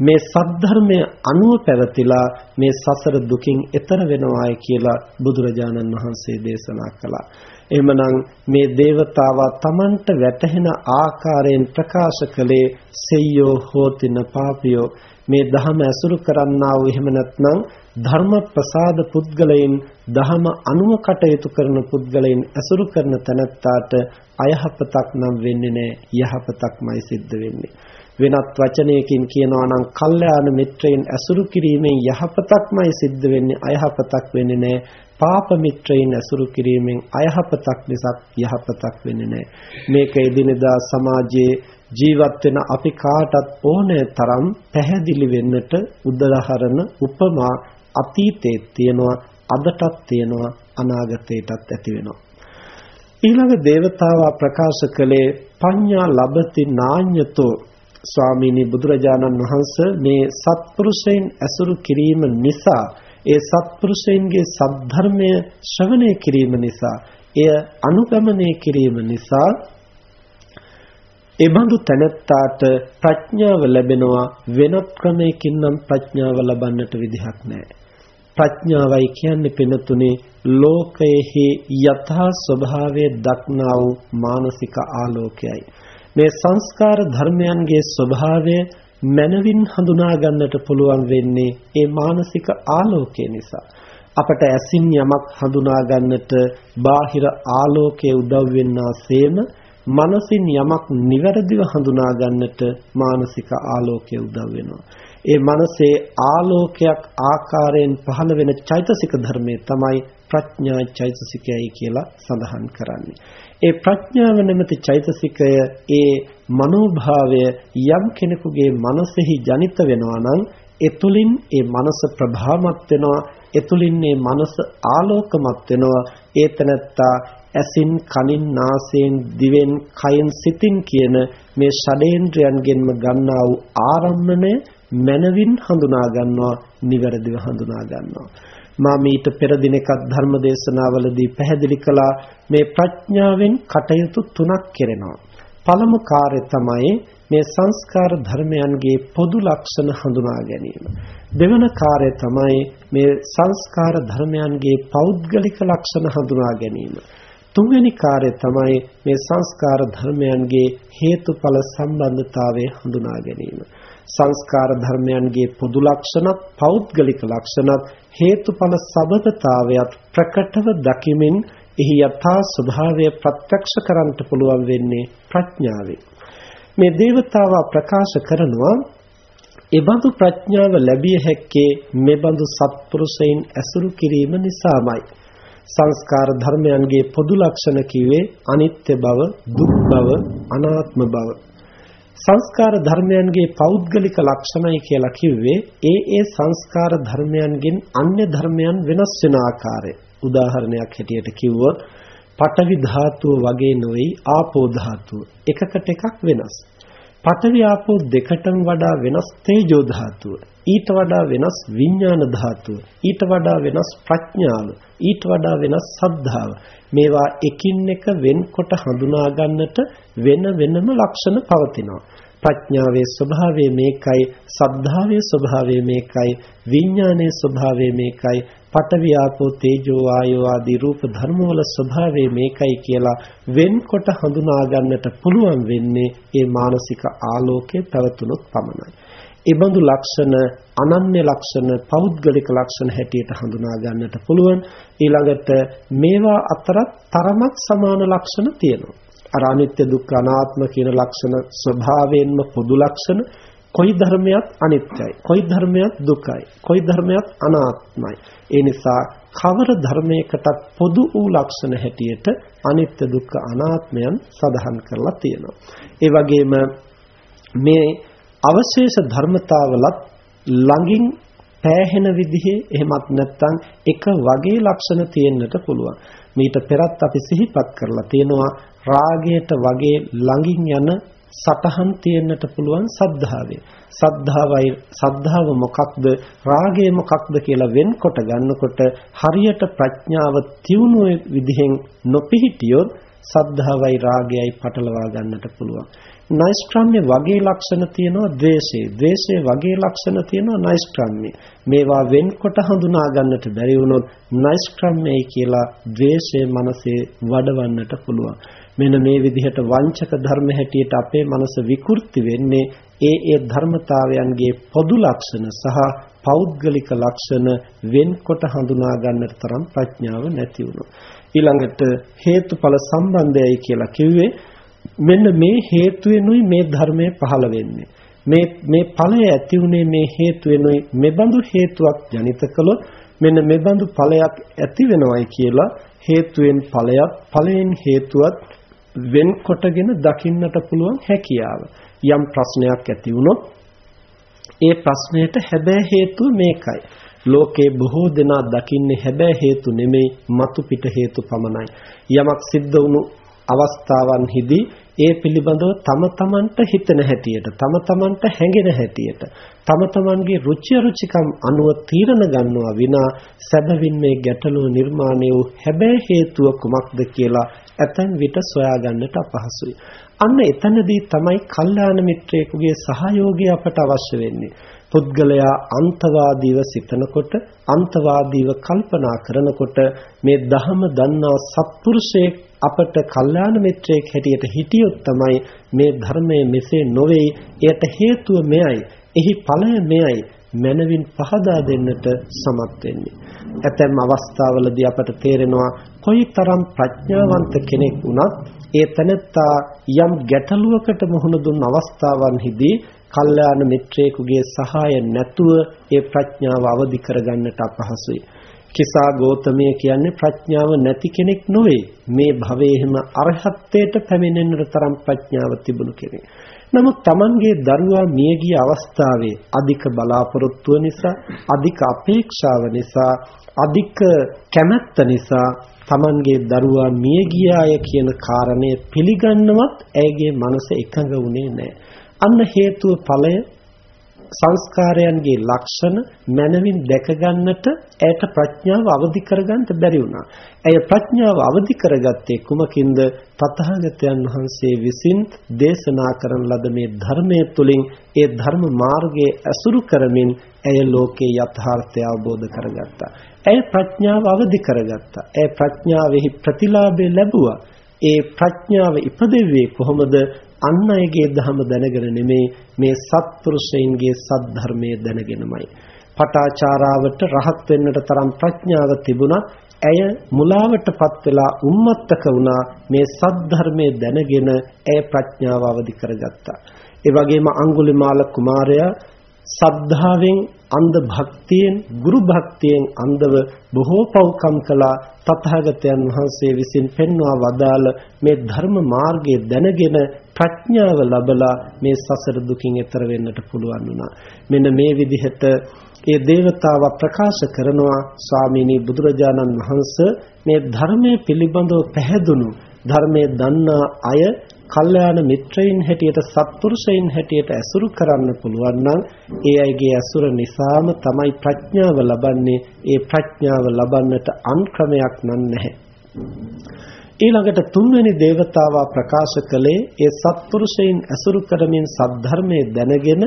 [SPEAKER 2] මේ සද්ධර්මයේ අනුව පැවතිලා මේ සසර දුකින් එතර වෙනවායි කියලා බුදුරජාණන් වහන්සේ දේශනා කළා. එහෙමනම් මේ దేవතාවා Tamanට වැටහෙන ආකාරයෙන් ප්‍රකාශ කළේ සෙය්‍යෝ හෝතින පාපියෝ මේ ධහම ඇසුරු කරන්නා වූ එහෙම නැත්නම් ධර්ම ප්‍රසාද පුද්ගලයන් ධහම අනුව කටයුතු කරන පුද්ගලයන් ඇසුරු කරන තැනැත්තාට අයහපතක් නම් වෙන්නේ නැහැ යහපතක්මයි සිද්ධ වෙන්නේ. වෙනත් වචනයකින් කියනවා නම් කල්යාණ මිත්‍රයින් ඇසුරු කිරීමෙන් යහපතක්මයි සිද්ධ වෙන්නේ අයහපතක් වෙන්නේ නැහැ පාප මිත්‍රයින් ඇසුරු කිරීමෙන් අයහපතක් මිසක් යහපතක් වෙන්නේ නැහැ මේක එදිනෙදා සමාජයේ ජීවත් වෙන අපි කාටත් ඕනෑ තරම් පැහැදිලි වෙන්නට උදාහරණ උපමා අතීතයේ තියෙනවා අදටත් තියෙනවා අනාගතයටත් ඇති වෙනවා ඊළඟ దేవතාවා ප්‍රකාශ කළේ පඤ්ඤා ලබති නාඤ්‍යතෝ ස්වාමීනි බුදුරජාණන් වහන්සේ මේ සත්පුරුෂයන් ඇසුරු කිරීම නිසා ඒ සත්පුරුෂයන්ගේ සද්ධර්මය ශ්‍රවණය කිරීම නිසා එය අනුගමනය කිරීම නිසා එබඳු තැනැත්තාට ප්‍රඥාව ලැබෙනවා වෙනත් ක්‍රමයකින් නම් ප්‍රඥාව ලබන්නට විදිහක් නැහැ. ප්‍රඥාවයි කියන්නේ පිනතුනේ ලෝකයේ යථා ස්වභාවය දක්නා වූ මානසික ආලෝකයයි. මේ සංස්කාර ධර්මයන්ගේ ස්වභාවය මනවින් හඳුනා ගන්නට පුළුවන් වෙන්නේ ඒ මානසික ආලෝකය නිසා. අපට ඇසින් යමක් හඳුනා ගන්නට බාහිර ආලෝකයේ උදව් වෙන්නාseම මනසින් යමක් නිවැරදිව හඳුනා ගන්නට මානසික ආලෝකය උදව් වෙනවා. ඒ මනසේ ආලෝකයක් ආකාරයෙන් පහළ වෙන චෛතසික ධර්මයේ තමයි ප්‍රඥා චෛතසිකයයි කියලා සඳහන් කරන්නේ. ඒ ප්‍රඥාව නැමැති චෛතසිකය ඒ මනෝභාවය යම් කෙනෙකුගේ මනසෙහි ජනිත වෙනවා නම් එතුලින් ඒ මනස ප්‍රභාමත් වෙනවා එතුලින් මේ මනස ආලෝකමත් වෙනවා ඒතනත්තා ඇසින් කනින් නාසයෙන් දිවෙන් කයෙන් සිතින් කියන මේ ෂඩේන්ද්‍රයන්ගෙන්ම ගන්නා වූ ආරම්මණය මනවින් හඳුනා ගන්නවා නිවැරදිව හඳුනා ගන්නවා මා මීට පෙර දිනකත් ධර්ම දේශනාවලදී පැහැදිලි කළා මේ ප්‍රඥාවෙන් කටයුතු තුනක් කෙරෙනවා පළමු කාර්ය තමයි මේ සංස්කාර ධර්මයන්ගේ පොදු ලක්ෂණ හඳුනා ගැනීම. දෙවන කාර්යය තමයි මේ සංස්කාර ධර්මයන්ගේ පෞද්ගලික ලක්ෂණ හඳුනා ගැනීම. තුන්වෙනි කාර්යය තමයි මේ සංස්කාර ධර්මයන්ගේ හේතුඵල සම්බන්ධතාවය හඳුනා ගැනීම. සංස්කාර ධර්මයන්ගේ පොදු ලක්ෂණත් පෞද්ගලික ලක්ෂණත් හේතුඵල සබඳතාවයත් ප්‍රකටව දකිමින් එහි යථා ස්වභාවය ප්‍රත්‍යක්ෂ කරන්නට පුළුවන් වෙන්නේ ප්‍රඥාවෙන්. මේ దేవතාවා ප්‍රකාශ කරනවා එබඳු ප්‍රඥාව ලැබිය හැක්කේ මෙබඳු සත්පුරුෂයින් ඇසුරු කිරීම නිසාමයි. සංස්කාර ධර්මයන්ගේ පොදු ලක්ෂණ කිව්වේ අනිත්‍ය බව, දුක් බව, අනාත්ම බව. සංස්කාර ධර්මයන්ගේ පෞද්ගලික ලක්ෂණයි කියලා කිව්වේ ඒ ඒ සංස්කාර ධර්මයන්ගෙන් අන්‍ය ධර්මයන් වෙනස් වෙන ආකාරය. උදාහරණයක් හැටියට කිව්වොත් පඨවි ධාතුව වගේ නොවේ ආපෝ ධාතුව. එකකට එකක් වෙනස්. පඨවි ආපෝ දෙකටම වඩා වෙනස් තේජෝ ධාතුව. ඊට වඩා වෙනස් විඥාන ධාතුව. ඊට වඩා වෙනස් ප්‍රඥාව. ඊට වඩා වෙනස් සද්ධාව. මේවා එකින් එක වෙන්කොට හඳුනා ගන්නට වෙන වෙනම ලක්ෂණ පවතිනවා. ප්‍රඥාවේ ස්වභාවය මේකයි සද්ධාවේ ස්වභාවය මේකයි විඥානයේ ස්වභාවය මේකයි පඨවි ආපෝ තේජෝ ආයෝ ආදී රූප ධර්මවල ස්වභාවය මේකයි කියලා වෙන්කොට හඳුනා ගන්නට පුළුවන් වෙන්නේ ඒ මානසික ආලෝකයේ පැවතුනොත් පමණයි. ඒ බඳු ලක්ෂණ අනන්‍ය ලක්ෂණ පෞද්ගලික ලක්ෂණ හැටියට හඳුනා ගන්නට පුළුවන්. ඊළඟට මේවා අතරත් තරමක් සමාන ලක්ෂණ තියෙනවා. අර අනිත්‍ය දුක්ඛ අනාත්ම කියන ලක්ෂණ ස්වභාවයෙන්ම පොදු ලක්ෂණ. කොයි ධර්මයක් අනිත්‍යයි. කොයි ධර්මයක් දුකයි. කොයි ධර්මයක් අනාත්මයි. ඒ නිසා කවර ධර්මයකටත් පොදු වූ ලක්ෂණ හැටියට අනිත්‍ය දුක්ඛ අනාත්මයන් සඳහන් කරලා තියෙනවා. ඒ වගේම මේ අවශේෂ ධර්මතාවලත් ළඟින් පෑහෙන විදිහේ එහෙමත් නැත්නම් එක වගේ ලක්ෂණ තියෙන්නට පුළුවන්. මීට පෙරත් අපි සිහිපත් කරලා තියෙනවා රාගයට වගේ ළඟින් යන සතහන් තියෙන්නට පුළුවන් සද්ධාවේ. සද්ධාවයි සද්ධාව මොකක්ද රාගය මොකක්ද කියලා වෙන්කොට ගන්නකොට හරියට ප්‍රඥාව තියුණු විදිහෙන් නොපිහිටියොත් සද්ධාවයි රාගයයි පටලවා ගන්නට පුළුවන්. නෛෂ්ක්‍රම්‍ය වගේ ලක්ෂණ තියෙනවා ද්වේෂය. ද්වේෂය වගේ ලක්ෂණ තියෙනවා නෛෂ්ක්‍රම්‍ය. මේවා වෙන්කොට හඳුනා ගන්නට බැරි වුණොත් නෛෂ්ක්‍රම්‍යයි කියලා ද්වේෂය මනසේ වඩවන්නට පුළුවන්. මෙන්න මේ විදිහට වංචක ධර්ම හැටියට අපේ මනස විකෘති වෙන්නේ ඒ ඒ ධර්මතාවයන්ගේ පොදු ලක්ෂණ සහ පෞද්ගලික ලක්ෂණ වෙන්කොට හඳුනා ගන්නට තරම් ප්‍රඥාව නැති වුණොත් ඊළඟට හේතුඵල සම්බන්ධයයි කියලා කිව්වේ මෙන්න මේ හේතුවෙනුයි මේ ධර්මය පහළ වෙන්නේ. මේ මේ ඵලය ඇති උනේ මේ හේතුවෙනුයි මෙබඳු හේතුවක් ජනිත කළොත් මෙන්න මෙබඳු ඵලයක් ඇති වෙනවයි කියලා හේතුවෙන් ඵලයක් ඵලයෙන් හේතුවක් වෙන්කොටගෙන දකින්නට පුළුවන් හැකියාව. යම් ප්‍රශ්නයක් ඇති වුණොත් ඒ ප්‍රශ්නයට හැබෑ හේතුව මේකයි. ලෝකේ බොහෝ දෙනා දකින්නේ හැබෑ හේතු නෙමෙයි මතු පිට හේතු පමණයි. යමක් සිද්ධ වුණු අවස්ථාවන්හිදී ඒ පිළිබඳව තම තමන්ට හිතෙන හැටියට තම තමන්ට හැඟෙන හැටියට තම තමන්ගේ රුචි අරුචිකම් අනුව තීරණ ගන්නවා විනා සැබවින් මේ ගැටලුව නිර්මාණය වූ හැබෑ හේතුව කුමක්ද කියලා ඇතැම් විට සොයා ගන්නට අපහසුයි. අන්න එතනදී තමයි කල්යාණ මිත්‍රයෙකුගේ සහයෝගය අපට අවශ්‍ය වෙන්නේ. පුද්ගලයා අන්තවාදීව සිතනකොට අන්තවාදීව කල්පනා කරනකොට මේ ධහම දන්නා සත්පුරුෂයෙක් අපට කල්යාණ මිත්‍රයෙක් හැටියට හිටියොත් තමයි මේ ධර්මයේ මෙසේ නොවේ. එයට හේතුව මෙයයි. එහි ඵලය මෙයයි. මනවින් පහදා දෙන්නට සමත් වෙන්නේ. ඇතැම් අවස්ථාවලදී අපට තේරෙනවා කොයිතරම් ප්‍රඥාවන්ත කෙනෙක් වුණත් ඒ තනත්තා යම් ගැටලුවකට මුහුණ දුන් අවස්ථාවන්හිදී කල්යාණ මිත්‍රයෙකුගේ සහාය නැතුව ඒ ප්‍රඥාව අවදි කරගන්නට අපහසුයි. කිසා ගෝතමය කියන්නේ ප්‍රඥාව නැති කෙනෙක් නොවේ. මේ භවයේම අරහත්ත්වයට පැමිණෙන්නට තරම් ප්‍රඥාව තිබුණු කෙනෙක්. නමුත් Tamanගේ දරුවා මියගිය අවස්ථාවේ අධික බලාපොරොත්තුව නිසා, අධික අපේක්ෂාව නිසා, අධික කැමැත්ත නිසා Tamanගේ දරුවා මිය ගියාය කියන කාරණය පිළිගන්නවත් ඇයගේ මනස එකඟ වුණේ නැහැ. අන්න හේතුව ඵලය සංස්කාරයන්ගේ ලක්ෂණ මනමින් දැක ගන්නට ඇයට ප්‍රඥාව අවදි කරගන්න බැරි වුණා. ඇය ප්‍රඥාව අවදි කරගත්තේ කුමකින්ද? තථාගතයන් වහන්සේ විසින් දේශනා කරන ලද මේ ධර්මයේ තුලින් ඒ ධර්ම මාර්ගයේ ඇසුරු කරමින් ඇය ලෝකේ යථාර්ථය අවබෝධ කරගත්තා. ඇය ප්‍රඥාව අවදි කරගත්තා. ඇය ප්‍රඥාවෙහි ප්‍රතිලාභය ලැබුවා. ඒ ප්‍රඥාව ඉපදෙන්නේ කොහොමද? අන් අයගේ ධර්ම දැනගෙන නෙමේ මේ සත්පුරුෂයින්ගේ සද්ධර්මයේ දැනගෙනමයි. පටාචාරාවට රහත් වෙන්නට තරම් ප්‍රඥාව තිබුණත් ඇය මුලාවටපත් වෙලා උම්මත්තක වුණා මේ සද්ධර්මයේ දැනගෙන ඇය ප්‍රඥාව අවදි කරගත්තා. ඒ වගේම අඟුලිමාල කුමාරයා සද්ධාවෙන් අන්ධ භක්තියෙන් ගුරු භක්තියෙන් අන්ධව බොහෝ පව්කම් කළා තථාගතයන් වහන්සේ විසින් පෙන්වා වදාළ මේ ධර්ම මාර්ගයේ දැනගෙන ප්‍රඥාව ලබලා මේ සසර දුකින් එතර වෙන්නට පුළුවන් වුණා. මෙන්න මේ විදිහට ඒ දේවතාව ප්‍රකාශ කරනවා ස්වාමීනි බුදුරජාණන් වහන්සේ මේ ධර්මයේ පිළිබඳව පැහැදුණු ධර්මයේ දන්නා අය කල්යාණ මිත්‍රයින් හැටියට සත්පුරුෂයින් හැටියට ඇසුරු කරන්න පුළුවන් නම් ඒ අයගේ ඇසුර නිසාම තමයි ප්‍රඥාව ලබන්නේ. ඒ ප්‍රඥාව ලබන්නට අන් ක්‍රමයක් නැහැ. ඊළඟට තුන්වෙනි దేవතාවා ප්‍රකාශ කළේ ඒ සත්පුරුෂයින් ඇසුරු කරමින් සද්ධර්මයේ දැනගෙන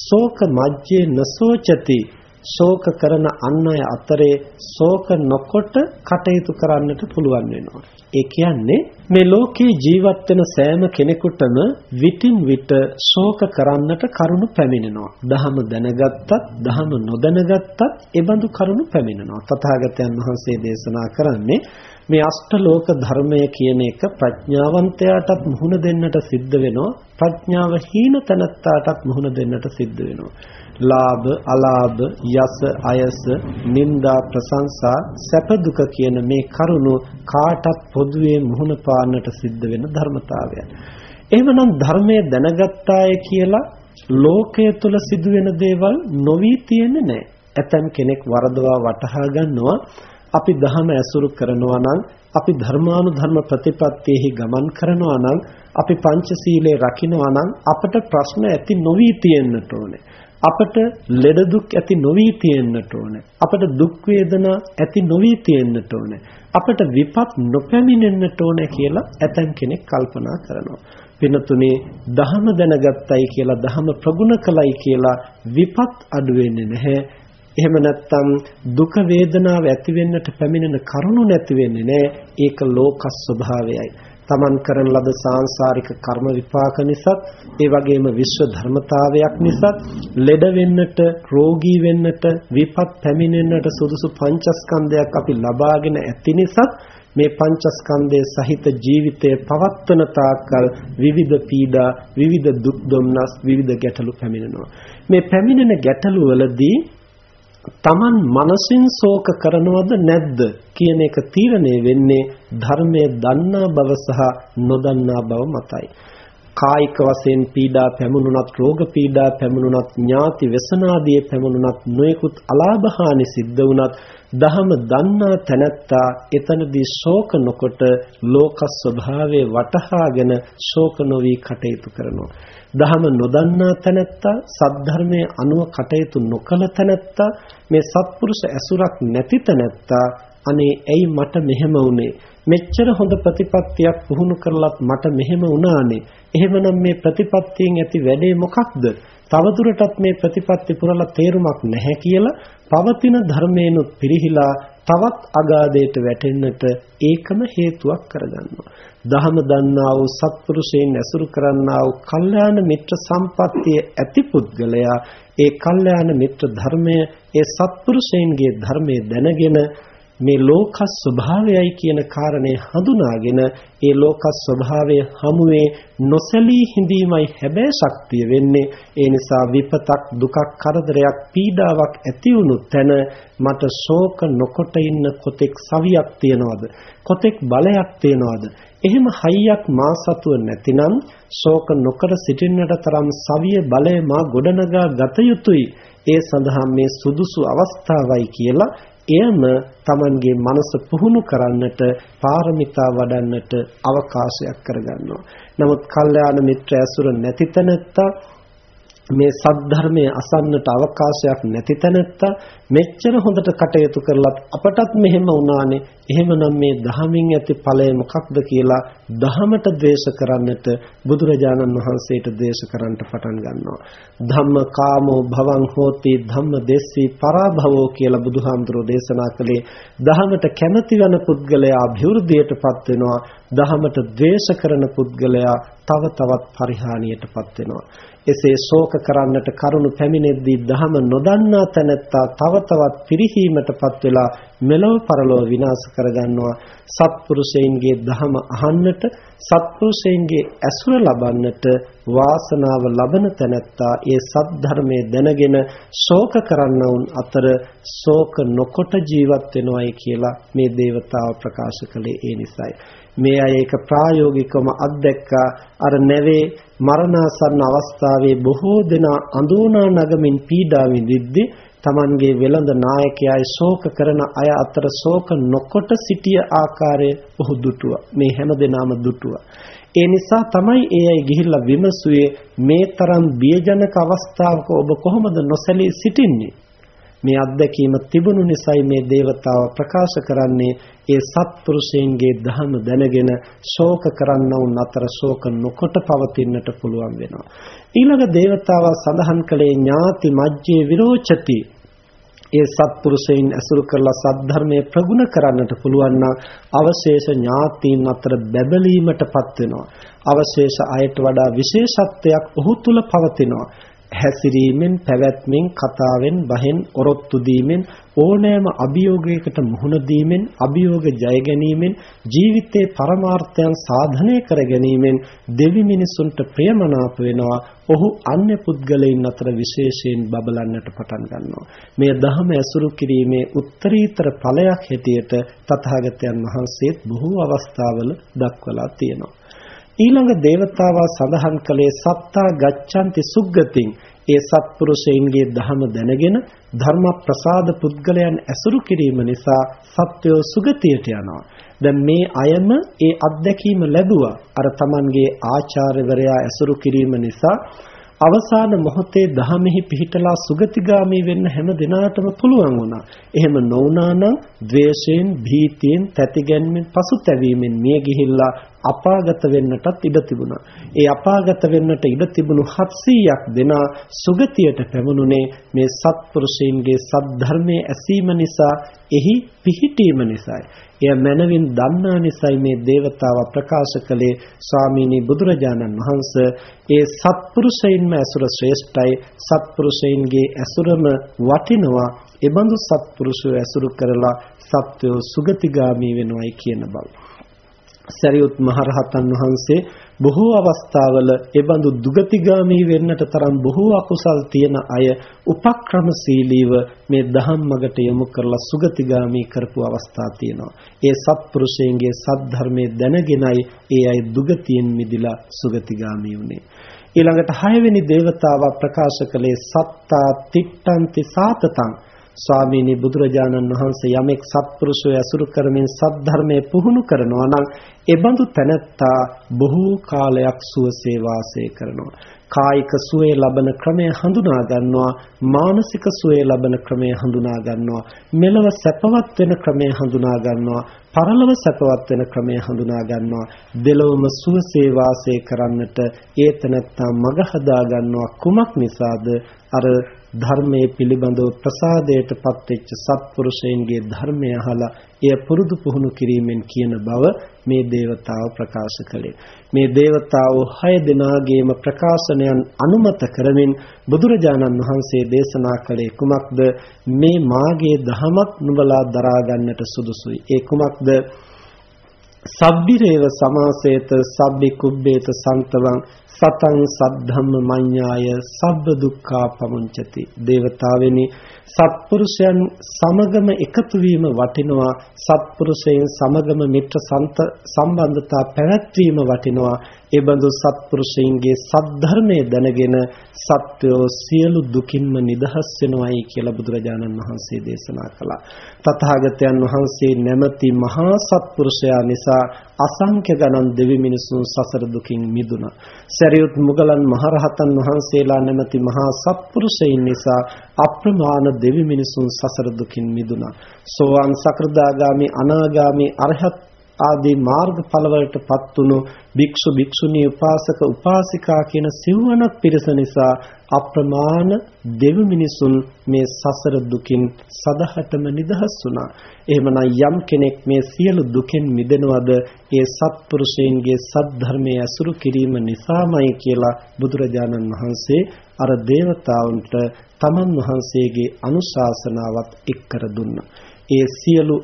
[SPEAKER 2] ශෝක මජ්ජේ නසෝචති ශෝක කරන අන් අය අතරේ ශෝක නොකොට කටයුතු කරන්නට පුළුවන් වෙනවා. ඒ කියන්නේ මේ ලෝකේ ජීවත් වෙන සෑම කෙනෙකුටම විටින් විට ශෝක කරන්නට කරුණු පැමිණෙනවා. දහම දැනගත්තත්, දහම නොදැනගත්තත් ඒ බඳු කරුණු පැමිණෙනවා. තථාගතයන් වහන්සේ දේශනා කරන්නේ මේ අෂ්ටලෝක ධර්මය කියන එක ප්‍රඥාවන්තයාටත් මුහුණ දෙන්නට සිද්ධ වෙනවා. ප්‍රඥාව හීන තනත්තාටත් මුහුණ දෙන්නට සිද්ධ වෙනවා. ලාභ අලාභ යස අයස නිന്ദා ප්‍රශංසා සැප දුක කියන මේ කරුණු කාටත් පොදුවේ මුහුණ පාන්නට සිද්ධ වෙන ධර්මතාවයන්. එහෙමනම් ධර්මයේ දැනගත්තාය කියලා ලෝකය තුල සිදුවෙන දේවල් නොවි තියෙන්නේ නැහැ. ඇතම් කෙනෙක් වරදවා වටහා ගන්නවා අපි ධර්ම ඇසුරු කරනවා නම් අපි ධර්මානුධර්ම ප්‍රතිපත්තියෙහි ගමන් කරනවා නම් අපි පංචශීලයේ රකින්නවා නම් අපට ප්‍රශ්න ඇති නොවි තියෙන්නට ඕනේ. අපට ලෙඩ දුක් ඇති නොවි තියෙන්නට ඕනේ. අපට දුක් වේදනා ඇති නොවි තියෙන්නට ඕනේ. අපට විපත් නොපැමිණෙන්නට ඕනේ කියලා ඇතන් කෙනෙක් කල්පනා කරනවා. පිනතුනේ දහම දැනගත්තයි කියලා දහම ප්‍රගුණ කළයි කියලා විපත් අඩු වෙන්නේ නැහැ. එහෙම නැත්නම් දුක වේදනාව ඇති වෙන්නට පැමිණෙන කරුණු නැති වෙන්නේ නැහැ. ඒක ලෝක ස්වභාවයයි. තමන් කරන ලද සාංශාරික කර්ම විපාක නිසා ඒ වගේම විශ්ව ධර්මතාවයක් නිසා ලෙඩ වෙන්නට රෝගී වෙන්නට විපත් පැමිණෙන්නට සුදුසු පංචස්කන්ධයක් අපි ලබාගෙන ඇති නිසා මේ පංචස්කන්ධයේ සහිත ජීවිතය පවත්වන තාක්කල් විවිධ පීඩා විවිධ දුක් දුම්නස් විවිධ ගැටලු පැමිණෙනවා මේ පැමිණෙන ගැටලු වලදී Taman මනසින් ශෝක කරනවද නැද්ද කියන එක තීරණය වෙන්නේ ධර්මයේ දන්නා බව සහ නොදන්නා බව මතයි. කායික වශයෙන් පීඩා පැමුණුනත් රෝග පීඩා පැමුණුනත් ඥාති වසනාදී පැමුණුනත් නොයෙකුත් අලාභහානි සිද්ධ වුණත් දහම දන්නා තැනැත්තා එතනදී ශෝක නොකොට ලෝක ස්වභාවය වටහාගෙන ශෝක නොවි කටයුතු කරනවා දහම නොදන්නා තැනැත්තා සද්ධර්මයේ අනුව කටයුතු නොකළ තැනැත්තා මේ සත්පුරුෂ ඇසුරක් නැති තැනැත්තා. අනේ ඇයි මට මෙහෙම වුනේ? මෙච්චර හොඳ ප්‍රතිපත්තියක් පුහුණු කරලත් මට මෙහෙම වුණානේ. එහෙමනම් මේ ප්‍රතිපත්තියෙන් ඇති වැඩේ මොකක්ද? තවදුරටත් මේ ප්‍රතිපත්ති පුරලා තේරුමක් නැහැ කියලා පවතින ධර්මේනොත් පිරිහිලා තවත් අගාධයට වැටෙන්නට ඒකම හේතුවක් කරගන්නවා. දහම දන්නා වූ සත්පුරුෂයන් ඇසුරු කරන්නා වූ කල්යාණ මිත්‍ර සම්පත්තිය ඇති පුද්ගලයා ඒ කල්යාණ මිත්‍ර ධර්මය ඒ සත්පුරුෂයන්ගේ ධර්මයේ දැනගෙන මේ ලෝක ස්වභාවයයි කියන කාරණේ හඳුනාගෙන ඒ ලෝක ස්වභාවය හමුවේ නොසැලී හිඳීමයි හැබෑ ශක්තිය වෙන්නේ. ඒ නිසා විපතක් දුකක් කරදරයක් පීඩාවක් ඇති වුණු තැන මට ශෝක නොකොට ඉන්න කොතෙක් සවියක් තියනවද? කොතෙක් බලයක් තියනවද? එහෙම හයියක් මා සතුව නැතිනම් ශෝක නොකර සිටින්නට තරම් සවිය බලය මා ගොඩනගා ගත යුතුයි. ඒ සඳහා මේ සුදුසු අවස්ථාවයි කියලා එයම Tamanගේ මනස පුහුණු කරන්නට පාරමිතා වඩන්නට අවකාශයක් කරගන්නවා. නමුත් කල්යාණ මිත්‍ර ඇසුර නැති තැනැත්තා මේ සද්ධර්මයේ අසන්නට අවකාශයක් නැති තැනැත්තා මෙච්චර හොඳට කටයුතු කරලත් අපටත් මෙහෙම වුණානේ. එහෙමනම් මේ ධහමින් ඇති ඵලය මොකක්ද කියලා ධහමට ද්වේෂ කරන්නට බුදුරජාණන් වහන්සේට ද්වේෂ කරන්නට පටන් ගන්නවා. ධම්ම කාමෝ භවං හෝති ධම්ම දෙස්සී පරාභවෝ කියලා බුදුහාමුදුරෝ දේශනා කළේ ධහමට කැමති වෙන පුද්ගලයා අභිවෘද්ධියටපත් වෙනවා. ධහමට ද්වේෂ කරන පුද්ගලයා තව තවත් පරිහානියටපත් වෙනවා. එසේ ශෝක කරන්නට කරුණු පැමිණෙද්දී ධහම නොදන්නා තැනැත්තා තව තවත් පිරිහීමටපත් වෙලා මෙලොව පරලොව විනාශ කරගන්නවා. සත්පුරුෂයන්ගේ ධම අහන්නට සත්පුරුෂයන්ගේ ඇසුර ලබන්නට වාසනාව ලබන තැනැත්තා ඒ සද්ධර්මයේ දැනගෙන ශෝක කරන්නවුන් අතර ශෝක නොකොට ජීවත් වෙනවයි කියලා මේ దేవතාව ප්‍රකාශ කළේ ඒ නිසයි. මේ අය ඒක ප්‍රායෝගිකවම අත්දැක්කා. අර නැවේ මරණාසන්න අවස්ථාවේ බොහෝ දෙනා අඳුනා නගමින් පීඩා විඳිද්දී Tamanගේ වෙළඳ නායකයායි ශෝක කරන අය අතර ශෝක නොකොට සිටිය ආකාරය ඔහු දුටුවා. මේ හැම දිනම දුටුවා. ඒ නිසා තමයි ඒ අය ගිහිල්ලා විමසුවේ මේ තරම් බියජනක අවස්ථාවක ඔබ කොහොමද නොසැලී සිටින්නේ? මේ අත්දැකීම තිබුණු නිසායි මේ దేవතාව ප්‍රකාශ කරන්නේ. ඒ සත්පුරුෂයන්ගේ ධර්ම දැනගෙන ශෝක කරන්නවුන් අතර ශෝක නොකොට පවතින්නට පුළුවන් වෙනවා. ඊළඟ దేవතාව සඳහන් කළේ ඥාති මජ්ජේ විරෝචති. ඒ සත්පුරුෂයන් ඇසුරු කරලා සද්ධර්මයේ ප්‍රගුණ කරන්නට පුළුවන් නම් අවශේෂ ඥාතීන් අතර බැබලීමටපත් වෙනවා. අවශේෂ අයට වඩා විශේෂත්වයක් ඔහු තුල පවතිනවා. හැසිරීමෙන් පැවැත්මෙන් කතාවෙන් බහෙන් ඔරොත්තු දීමෙන් ඕනෑම අභියෝගයකට මුහුණ දීමෙන් අභියෝග ජය ගැනීමෙන් ජීවිතේ පරමාර්ථයන් සාධනය කර ගැනීමෙන් දෙවි මිනිසුන්ට ප්‍රියමනාප වෙනවා. ඔහු අන්‍ය පුද්ගලයන් අතර විශේෂයෙන් බබලන්නට පටන් ගන්නවා. මේ ධහම ඇසුරු කිරීමේ උත්තරීතර ඵලයක් හැටියට තථාගතයන් වහන්සේත් බොහෝ අවස්ථාවල දක්වලා තියෙනවා. ඊළඟ దేవතාවා සඳහන් කළේ සත්තා ගච්ඡanti සුග්ගතින් ඒ සත්පුරුෂයින්ගේ ධහම දැනගෙන ධර්ම ප්‍රසාද පුද්ගලයන් ඇසුරු කිරීම නිසා සත්වෝ සුගතියට යනවා. දැන් මේ අයම ඒ අත්දැකීම ලැබුවා. අර Tamanගේ ආචාර්යවරයා ඇසුරු කිරීම නිසා අවසාන මොහොතේ දහමෙහි පිහිටලා සුගතිගාමී වෙන්න හැම දිනාටම පුළුවන් වුණා. එහෙම නොවුනා නම් ද්වේෂයෙන්, භීතියෙන්, තැතිගැන්මෙන්, පසුතැවීමෙන් මිය ගිහිල්ලා අපාගත වෙන්නටත් ඉඩ තිබුණා. ඒ අපාගත වෙන්නට ඉඩ තිබුණු 700ක් දෙනා සුගතියට පැමුණුනේ මේ සත්පුරුෂයන්ගේ සද්ධර්මයේ ඇසීම නිසා, එහි පිහිටීම නිසායි. එය මනවින් දන්නා නිසයි මේ దేవතාව ප්‍රකාශ කළේ ස්වාමීනි බුදුරජාණන් වහන්සේ ඒ සත්පුරුෂයින්ම ඇසුර ශ්‍රේෂ්ඨයි සත්පුරුෂයින්ගේ ඇසුරම වටිනවා එබඳු සත්පුරුෂයෝ ඇසුරු කරලා සත්වෝ සුගතිගාමී වෙනවයි කියන බව. සරියුත් මහරහතන් වහන්සේ බොහෝ අවස්ථාවල එබඳු දුගතිගාමී වෙන්නට තරම් බොහෝ අකුසල් තියෙන අය උපක්‍රමශීලීව මේ ධම්මගට යොමු කරලා සුගතිගාමී කරපු අවස්ථා තියෙනවා. ඒ සත්පුරුෂයන්ගේ සද්ධර්මයේ දැනගෙනයි ඒ අය දුගතියෙන් මිදිලා සුගතිගාමී වුනේ. ඊළඟට හයවෙනි දේවතාවා ප්‍රකාශ කළේ සත්තා තිට්ඨන්ති සාතතං ස්වාමීනි බුදුරජාණන් වහන්සේ යමෙක් සත්පුරුෂය ඇසුරු කරමින් සද්ධර්මයේ පුහුණු කරනවා නම් එබඳු තැනැත්තා බොහෝ කාලයක් සුවසේ වාසය කරනවා. කායික සුවේ ලබන ක්‍රමය හඳුනා ගන්නවා මානසික සුවේ ලබන ක්‍රමය හඳුනා ගන්නවා මෙලව සැපවත් වෙන ක්‍රමය හඳුනා ගන්නවා පරලොව සැපවත් වෙන ක්‍රමය හඳුනා ගන්නවා දෙලොවම සුවසේ වාසය කරන්නට ඒතනත්තා මග හදා ගන්නවා කුමක් නිසාද අර ධර්මයේ පිළිබඳව ප්‍රසාදයටපත් වෙච්ච සත්පුරුෂයන්ගේ ධර්මය අහලා එය පුරුදු පුහුණු කිරීමෙන් කියන බව මේ దేవතාව ප්‍රකාශ කළේ. මේ దేవතාව හය දෙනාගේම ප්‍රකාශනයන් අනුමත කරමින් බුදුරජාණන් වහන්සේ දේශනා කළේ කුමක්ද? මේ මාගේ දහමක් නුඹලා දරා ගන්නට සුදුසුයි. ඒ කුමක්ද? සබ්බිරේව සමාසේත සබ්බි කුබ්බේත සන්තවං සතං සද්ධම්ම මඤ්ඤාය සබ්බ දුක්ඛා පමුංචති. දේවතාවෙනි සත්පුරුෂයන් සමගම එකතු වීම වටිනවා. සත්පුරුෂයන් සමගම මිත්‍ර සම්බන්ධතා පැවැත්වීම වටිනවා. ඒ බඳු සත්පුරුෂයන්ගේ සද්ධර්මයේ දැනගෙන සත්වෝ සියලු දුකින්ම නිදහස් වෙනවයි කියලා බුදුරජාණන් වහන්සේ දේශනා කළා. තථාගතයන් වහන්සේ නැමැති මහා සත්පුරුෂයා නිසා අසංඛ්‍ය ගණන් දෙවි මිනිසුන් සසර දුකින් මිදුණා. සරියුත් මුගලන් මහරහතන් වහන්සේලා නැමැති මහා සත්පුරුෂයින් නිසා අප්‍රමාණ දෙවි මිනිසුන් සසර දුකින් මිදුණා. සෝවාන් සකෘදාගාමි අනාගාමි අරහත් ආදී මාර්ගඵලවලටපත් වුණු භික්ෂු භික්ෂුණී උපාසක උපාසිකා කියන සිව්වනක් පිරිස නිසා අප්‍රමාණ දෙව් මිනිසුන් මේ සසර දුකින් සදහටම නිදහස් වුණා. එහෙමනම් යම් කෙනෙක් මේ සියලු දුකෙන් මිදෙනවද ඒ සත්පුරුෂයන්ගේ සද්ධර්මයේ අසුරු කිරීම නිසාමයි කියලා බුදුරජාණන් වහන්සේ අර දේවතාවුන්ට තමන් වහන්සේගේ අනුශාසනාවත් එක් කර දුන්නා. ඒ සියලු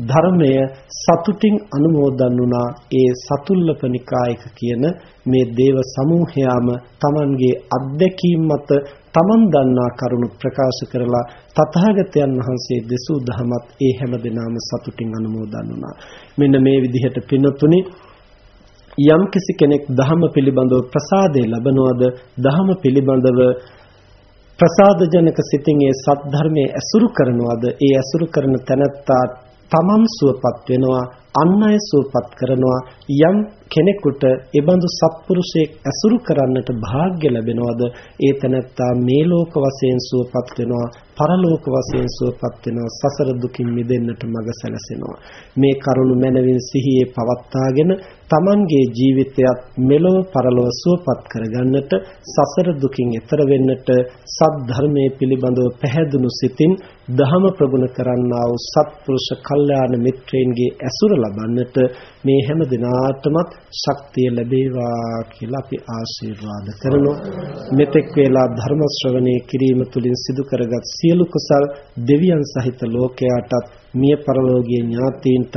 [SPEAKER 2] ධර්මය සතුටින් අනුමෝදන් වුණා ඒ සතුල්ලපනිකායක කියන මේ දේව සමූහයාම Tamanගේ අත්දැකීම් මත Taman දන්නා කරුණු ප්‍රකාශ කරලා තථාගතයන් වහන්සේ දෙසූ දහමත් ඒ හැමදෙනාම සතුටින් අනුමෝදන් වුණා මෙන්න මේ විදිහට පින්තුනි යම් කිසි කෙනෙක් ධහම පිළිබඳව ප්‍රසාදේ ලබනවද ධහම පිළිබඳව ප්‍රසාදජනක සිතින් ඒ සත්‍ය ධර්මයේ ඇසුරු කරනවද ඒ ඇසුරු කරන තැනැත්තා තමන් සුවපත් වෙනවා අන් අය සුවපත් කරනවා යම් කෙනෙකුට ඒබඳු සත්පුරුෂයෙක් ඇසුරු කරන්නට වාග්ය ලැබෙනවද? ඒ තැනැත්තා මේ ලෝක වශයෙන් සුවපත් වෙනවා පරලෝක වශයෙන් සුවපත් වෙනවා සසර දුකින් මිදෙන්නට මඟ සැලසෙනවා. මේ කරුණ මනවින් සිහියේ පවත්වාගෙන Tamanගේ ජීවිතයත් මෙලොව පරලොව සුවපත් කරගන්නට සසර දුකින් එතර වෙන්නට සත් ධර්මයේ පිළිබඳව පැහැදුණු සිතින් දහම ප්‍රගුණ කරන්නා වූ සත්පුරුෂ කල්යාණ මිත්‍රයින්ගේ ඇසුර ලබන්නට මේ හැම දිනාටමත් ශක්තිය ලැබේවා කියලා අපි ආශිර්වාද කරනවා. මෙතෙක් වේලා ධර්ම ශ්‍රවණය කිරීම තුළින් සිදු කරගත් සියලු කුසල් දෙවියන් සහිත ලෝකයාටත් මිය පරලෝකීය ඥාතීන්ටත්